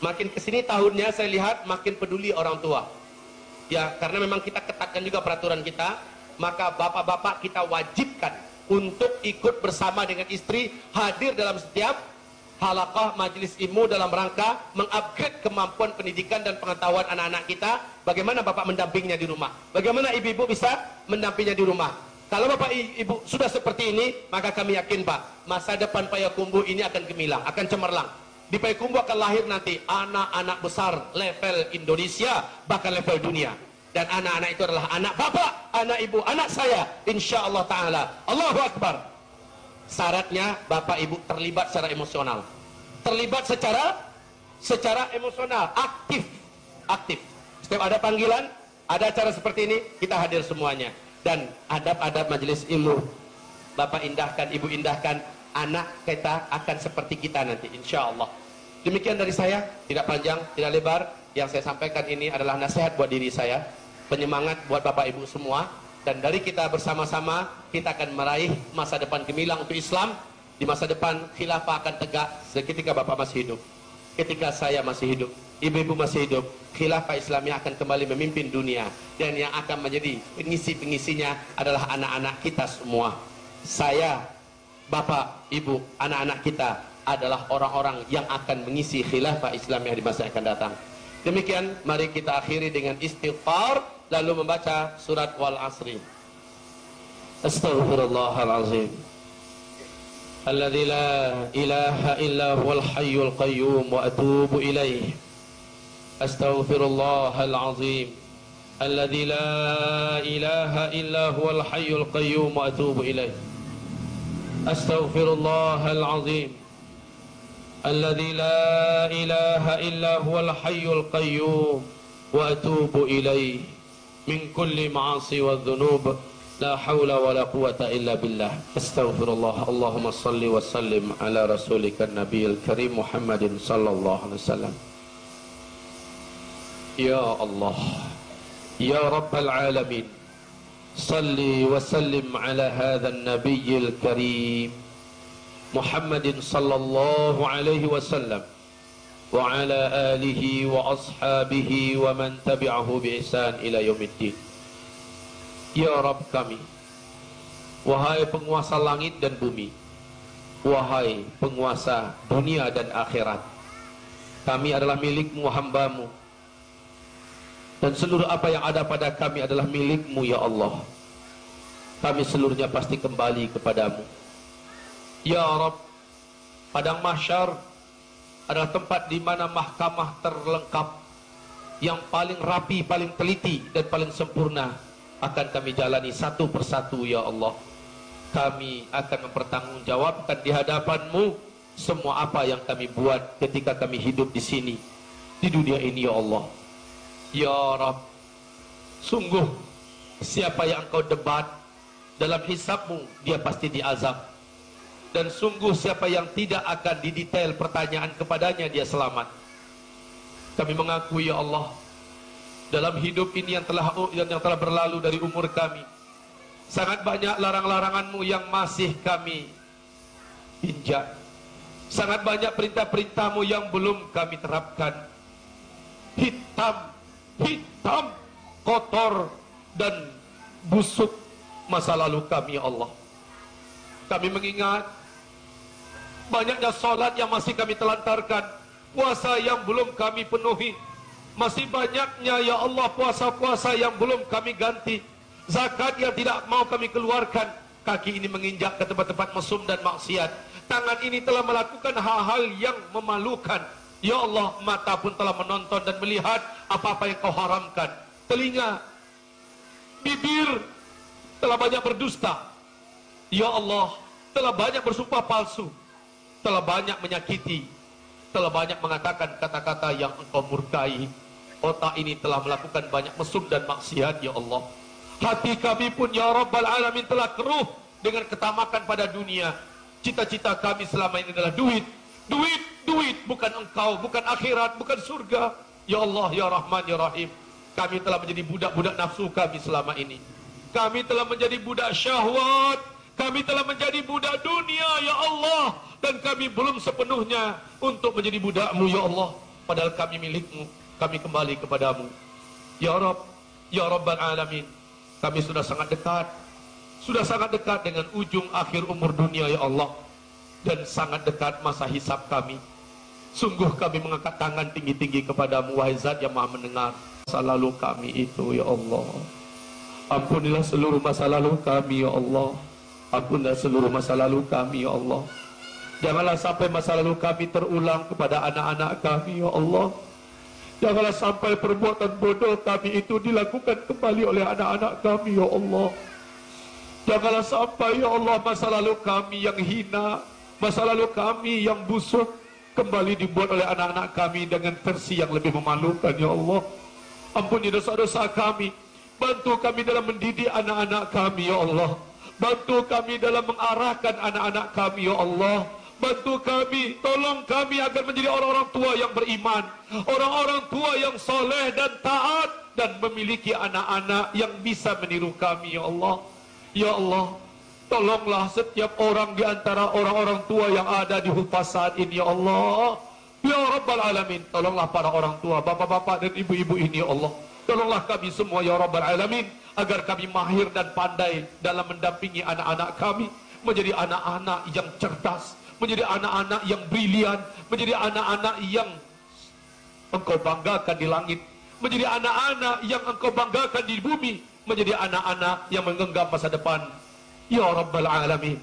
Makin ke sini tahunnya saya lihat makin peduli orang tua. Ya, karena memang kita ketatkan juga peraturan kita, maka bapak-bapak kita wajibkan untuk ikut bersama dengan istri hadir dalam setiap halakah majelis ilmu dalam rangka mengupgrade kemampuan pendidikan dan pengetahuan anak-anak kita. Bagaimana bapak mendampingnya di rumah? Bagaimana ibu-ibu bisa mendampingnya di rumah? Kalau Bapak Ibu sudah seperti ini, maka kami yakin Pak, masa depan Payakumbu ini akan gemilang, akan cemerlang. Di Payakumbu akan lahir nanti anak-anak besar level Indonesia, bahkan level dunia. Dan anak-anak itu adalah anak Bapak, anak Ibu, anak saya, insya Allah Ta'ala. Allahu Akbar. Syaratnya Bapak Ibu terlibat secara emosional. Terlibat secara secara emosional, aktif. Aktif. Setiap ada panggilan, ada acara seperti ini, kita hadir semuanya dan adab-adab majelis ilmu. Bapak indahkan, Ibu indahkan anak kita akan seperti kita nanti insya Allah demikian dari saya tidak panjang, tidak lebar. Yang saya sampaikan ini adalah nasihat buat diri saya penyemangat buat Bapak Ibu semua. Dan dari kita bersama-sama kita akan meraih masa depan gemilang untuk Islam. Di masa depan khilafah akan tegak seketika Bapak masih hidup ketika saya masih hidup ibu-ibu masih hidup, khilafah Islamiyah akan kembali memimpin dunia dan yang akan menjadi pengisi-pengisinya adalah anak-anak kita semua. Saya, Bapak, Ibu, anak-anak kita adalah orang-orang yang akan mengisi khilafah Islamiyah di masa yang akan datang. Demikian, mari kita akhiri dengan istighfar lalu membaca surat Wal Asri. Astaghfirullahalazim. Ilaha illa huwal hayyul qayyum wa atubu ilaih. أستغفر الله العظيم الذي لا إله إلا هو الحي القيوم وأتوب إليه. أستغفر الله العظيم الذي لا إله إلا هو الحي القيوم وأتوب إليه. من كل معاصي والذنوب لا حول ولا قوة إلا بالله. أستغفر الله. اللهم صل وسلم على رسولك النبي الكريم محمد صلى الله عليه وسلم. Ya Allah Ya Rabbal Alamin Salli wa sallim ala hadhan nabiyyil karim Muhammadin sallallahu alaihi wasallam, Wa ala alihi wa ashabihi wa man tabi'ahu bi ihsan ila yawmiddin. Ya Rabb kami Wahai penguasa langit dan bumi Wahai penguasa dunia dan akhirat Kami adalah milikmu hambamu dan seluruh apa yang ada pada kami adalah milikmu ya Allah Kami seluruhnya pasti kembali kepadamu Ya Rabb Padang Mahsyar adalah tempat di mana mahkamah terlengkap yang paling rapi, paling teliti dan paling sempurna akan kami jalani satu persatu ya Allah. Kami akan mempertanggungjawabkan di hadapanmu semua apa yang kami buat ketika kami hidup di sini di dunia ini ya Allah. Ya Rabb, sungguh siapa yang engkau debat dalam hisabmu dia pasti diazab. Dan sungguh siapa yang tidak akan didetail pertanyaan kepadanya dia selamat. Kami mengakui ya Allah dalam hidup ini yang telah yang telah berlalu dari umur kami sangat banyak larang-laranganmu yang masih kami injak. Sangat banyak perintah-perintahmu yang belum kami terapkan. Hitam hitam kotor dan busuk masa lalu kami ya Allah. Kami mengingat banyaknya solat yang masih kami telantarkan, puasa yang belum kami penuhi, masih banyaknya ya Allah puasa-puasa yang belum kami ganti, zakat yang tidak mau kami keluarkan, kaki ini menginjak ke tempat-tempat mesum dan maksiat, tangan ini telah melakukan hal-hal yang memalukan, ya Allah mata pun telah menonton dan melihat apa-apa yang kau haramkan, telinga, bibir telah banyak berdusta, ya Allah telah banyak bersumpah palsu, telah banyak menyakiti, telah banyak mengatakan kata-kata yang engkau murkai. Otak ini telah melakukan banyak mesum dan maksiat, ya Allah. Hati kami pun, ya Rabbal Alamin, telah keruh dengan ketamakan pada dunia. Cita-cita kami selama ini adalah duit. Duit, duit, bukan engkau, bukan akhirat, bukan surga. Ya Allah, ya Rahman, ya Rahim. Kami telah menjadi budak-budak nafsu kami selama ini. Kami telah menjadi budak syahwat. Kami telah menjadi budak dunia, ya Allah dan kami belum sepenuhnya untuk menjadi budakmu ya Allah padahal kami milikmu kami kembali kepadamu ya Rabb ya Rabbal Alamin kami sudah sangat dekat sudah sangat dekat dengan ujung akhir umur dunia ya Allah dan sangat dekat masa hisab kami. Sungguh kami mengangkat tangan tinggi-tinggi kepadamu wahai zat yang maha mendengar. Masa lalu kami itu ya Allah. Ampunilah seluruh masa lalu kami ya Allah. Ampunilah seluruh masa lalu kami ya Allah. Janganlah sampai masa lalu kami terulang kepada anak-anak kami, Ya Allah. Janganlah sampai perbuatan bodoh kami itu dilakukan kembali oleh anak-anak kami, Ya Allah. Janganlah sampai, Ya Allah, masa lalu kami yang hina, masa lalu kami yang busuk, kembali dibuat oleh anak-anak kami dengan versi yang lebih memalukan, Ya Allah. Ampuni dosa-dosa kami. Bantu kami dalam mendidik anak-anak kami, Ya Allah. Bantu kami dalam mengarahkan anak-anak kami, Ya Allah. Bantu kami, tolong kami agar menjadi orang-orang tua yang beriman. Orang-orang tua yang soleh dan taat. Dan memiliki anak-anak yang bisa meniru kami, Ya Allah. Ya Allah, tolonglah setiap orang di antara orang-orang tua yang ada di hufaz saat ini, Ya Allah. Ya Rabbal Alamin, tolonglah para orang tua, bapak-bapak dan ibu-ibu ini, Ya Allah. Tolonglah kami semua, Ya Rabbal Alamin, agar kami mahir dan pandai dalam mendampingi anak-anak kami. Menjadi anak-anak yang cerdas, menjadi anak-anak yang brilian, menjadi anak-anak yang engkau banggakan di langit, menjadi anak-anak yang engkau banggakan di bumi, menjadi anak-anak yang menggenggam masa depan. Ya Rabbal Alamin.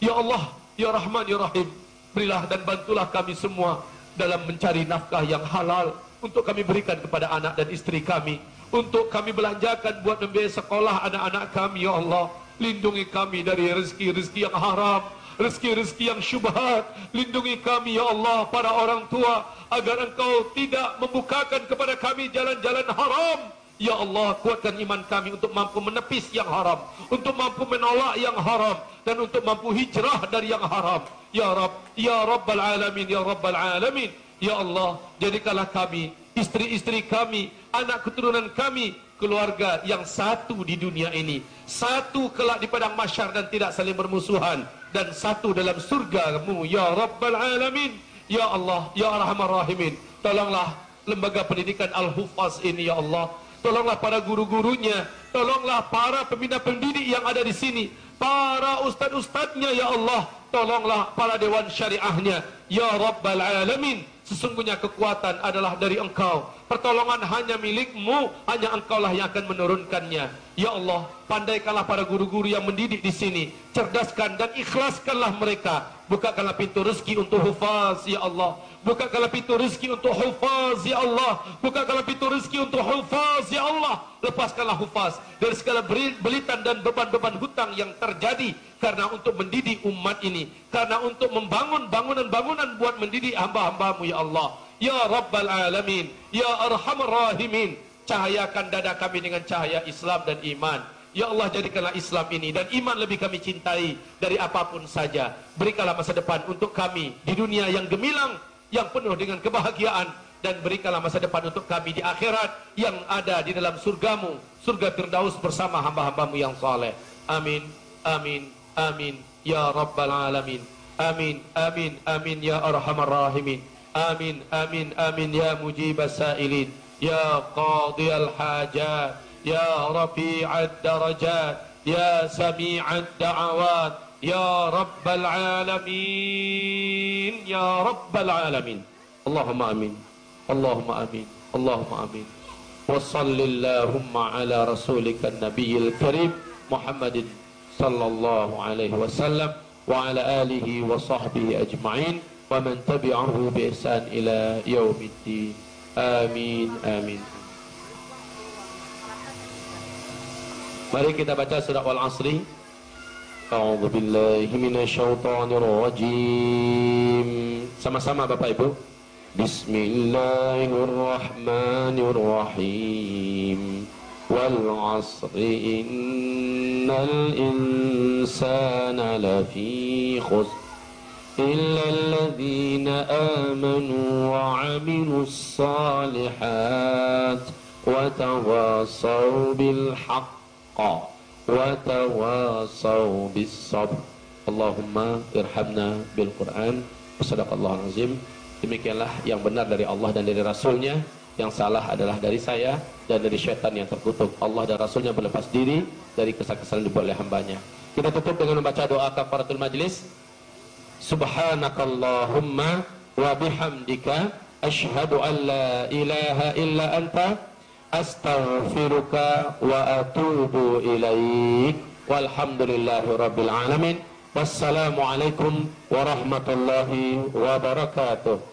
Ya Allah, Ya Rahman, Ya Rahim. Berilah dan bantulah kami semua dalam mencari nafkah yang halal untuk kami berikan kepada anak dan istri kami. Untuk kami belanjakan buat membiayai sekolah anak-anak kami, Ya Allah. Lindungi kami dari rezeki-rezeki yang haram, rezeki-rezeki yang syubhat. Lindungi kami ya Allah para orang tua agar engkau tidak membukakan kepada kami jalan-jalan haram. Ya Allah kuatkan iman kami untuk mampu menepis yang haram, untuk mampu menolak yang haram dan untuk mampu hijrah dari yang haram. Ya Rabb, ya Rabbal alamin, ya Rabbal alamin. Ya Allah, jadikanlah kami, istri-istri kami, anak keturunan kami keluarga yang satu di dunia ini satu kelak di padang masyar dan tidak saling bermusuhan dan satu dalam surgamu ya rabbal alamin Ya Allah, Ya Arhamar Rahimin, tolonglah lembaga pendidikan Al-Hufaz ini ya Allah. Tolonglah para guru-gurunya, tolonglah para pembina pendidik yang ada di sini, para ustaz-ustaznya ya Allah, tolonglah para dewan syariahnya. Ya Rabbal Alamin. Sesungguhnya kekuatan adalah dari engkau. Pertolongan hanya milikmu Hanya engkaulah yang akan menurunkannya. Ya Allah Pandaikanlah para guru-guru yang mendidik di sini Cerdaskan dan ikhlaskanlah mereka. Bukakanlah pintu rezeki untuk hufaz Ya Allah Bukakanlah pintu rezeki untuk hufaz ya Allah. Bukakanlah pintu rezeki untuk hufaz ya Allah. Lepaskanlah hufaz Dari segala belitan dan beban-beban hutang yang terjadi Karena untuk mendidik umat ini. Karena untuk membangun bangunan-bangunan Buat mendidik hamba-hambamu ya Allah. Ya Rabbal Alamin Ya Arhamar Rahimin. Cahayakan dada kami dengan cahaya Islam dan iman. Ya Allah jadikanlah Islam ini dan iman lebih kami cintai dari apapun saja. Berikanlah masa depan untuk kami di dunia yang gemilang yang penuh dengan kebahagiaan. Dan berikanlah masa depan untuk kami di akhirat yang ada di dalam surgamu surga Firdaus bersama hamba-hambamu yang saleh. Amin amin amin. Ya rabbal alamin. Amin amin amin ya arhamar rahimin. Amin amin amin ya mujibas sailin. Ya qadiyal hajat. Ya rafi'ad darajat. Ya sami'ad da'awat Ya Rabbal Alamin. Ya Rabbal Alamin. Allahumma amin. Allahumma amin. Allahumma amin. Wa sallillahumma ala rasulika nabiyil karim Muhammadin sallallahu alaihi wasallam Wa ala alihi wa sahbihi ajma'in Wa man tabi'ahu bi ihsan ila yaumiddin. Amin Amin. Mari kita baca surah Al-Asri. أعوذ بالله من الشيطان الرجيم سما سما بابا إبو بسم الله الرحمن الرحيم والعصر إن الإنسان لفي خسر إلا الذين آمنوا وعملوا الصالحات وتواصوا بالحق bis sabr Allahumma irhamna bil Quran. Sadaqallahu azim Demikianlah yang benar dari Allah dan dari Rasulnya. Yang salah adalah dari saya Dan dari syaitan yang terkutuk. Allah dan Rasulnya berlepas diri Dari kesalahan dibuat oleh hambanya. Kita tutup dengan membaca doa kafaratul majlis. Subhanakallahumma Wa bihamdika. Ashhadu an la ilaha illa anta astaghfiruka wa atubu ilaik. Walhamdulillahi rabbil alamin. Wassalamu warahmatullahi wabarakatuh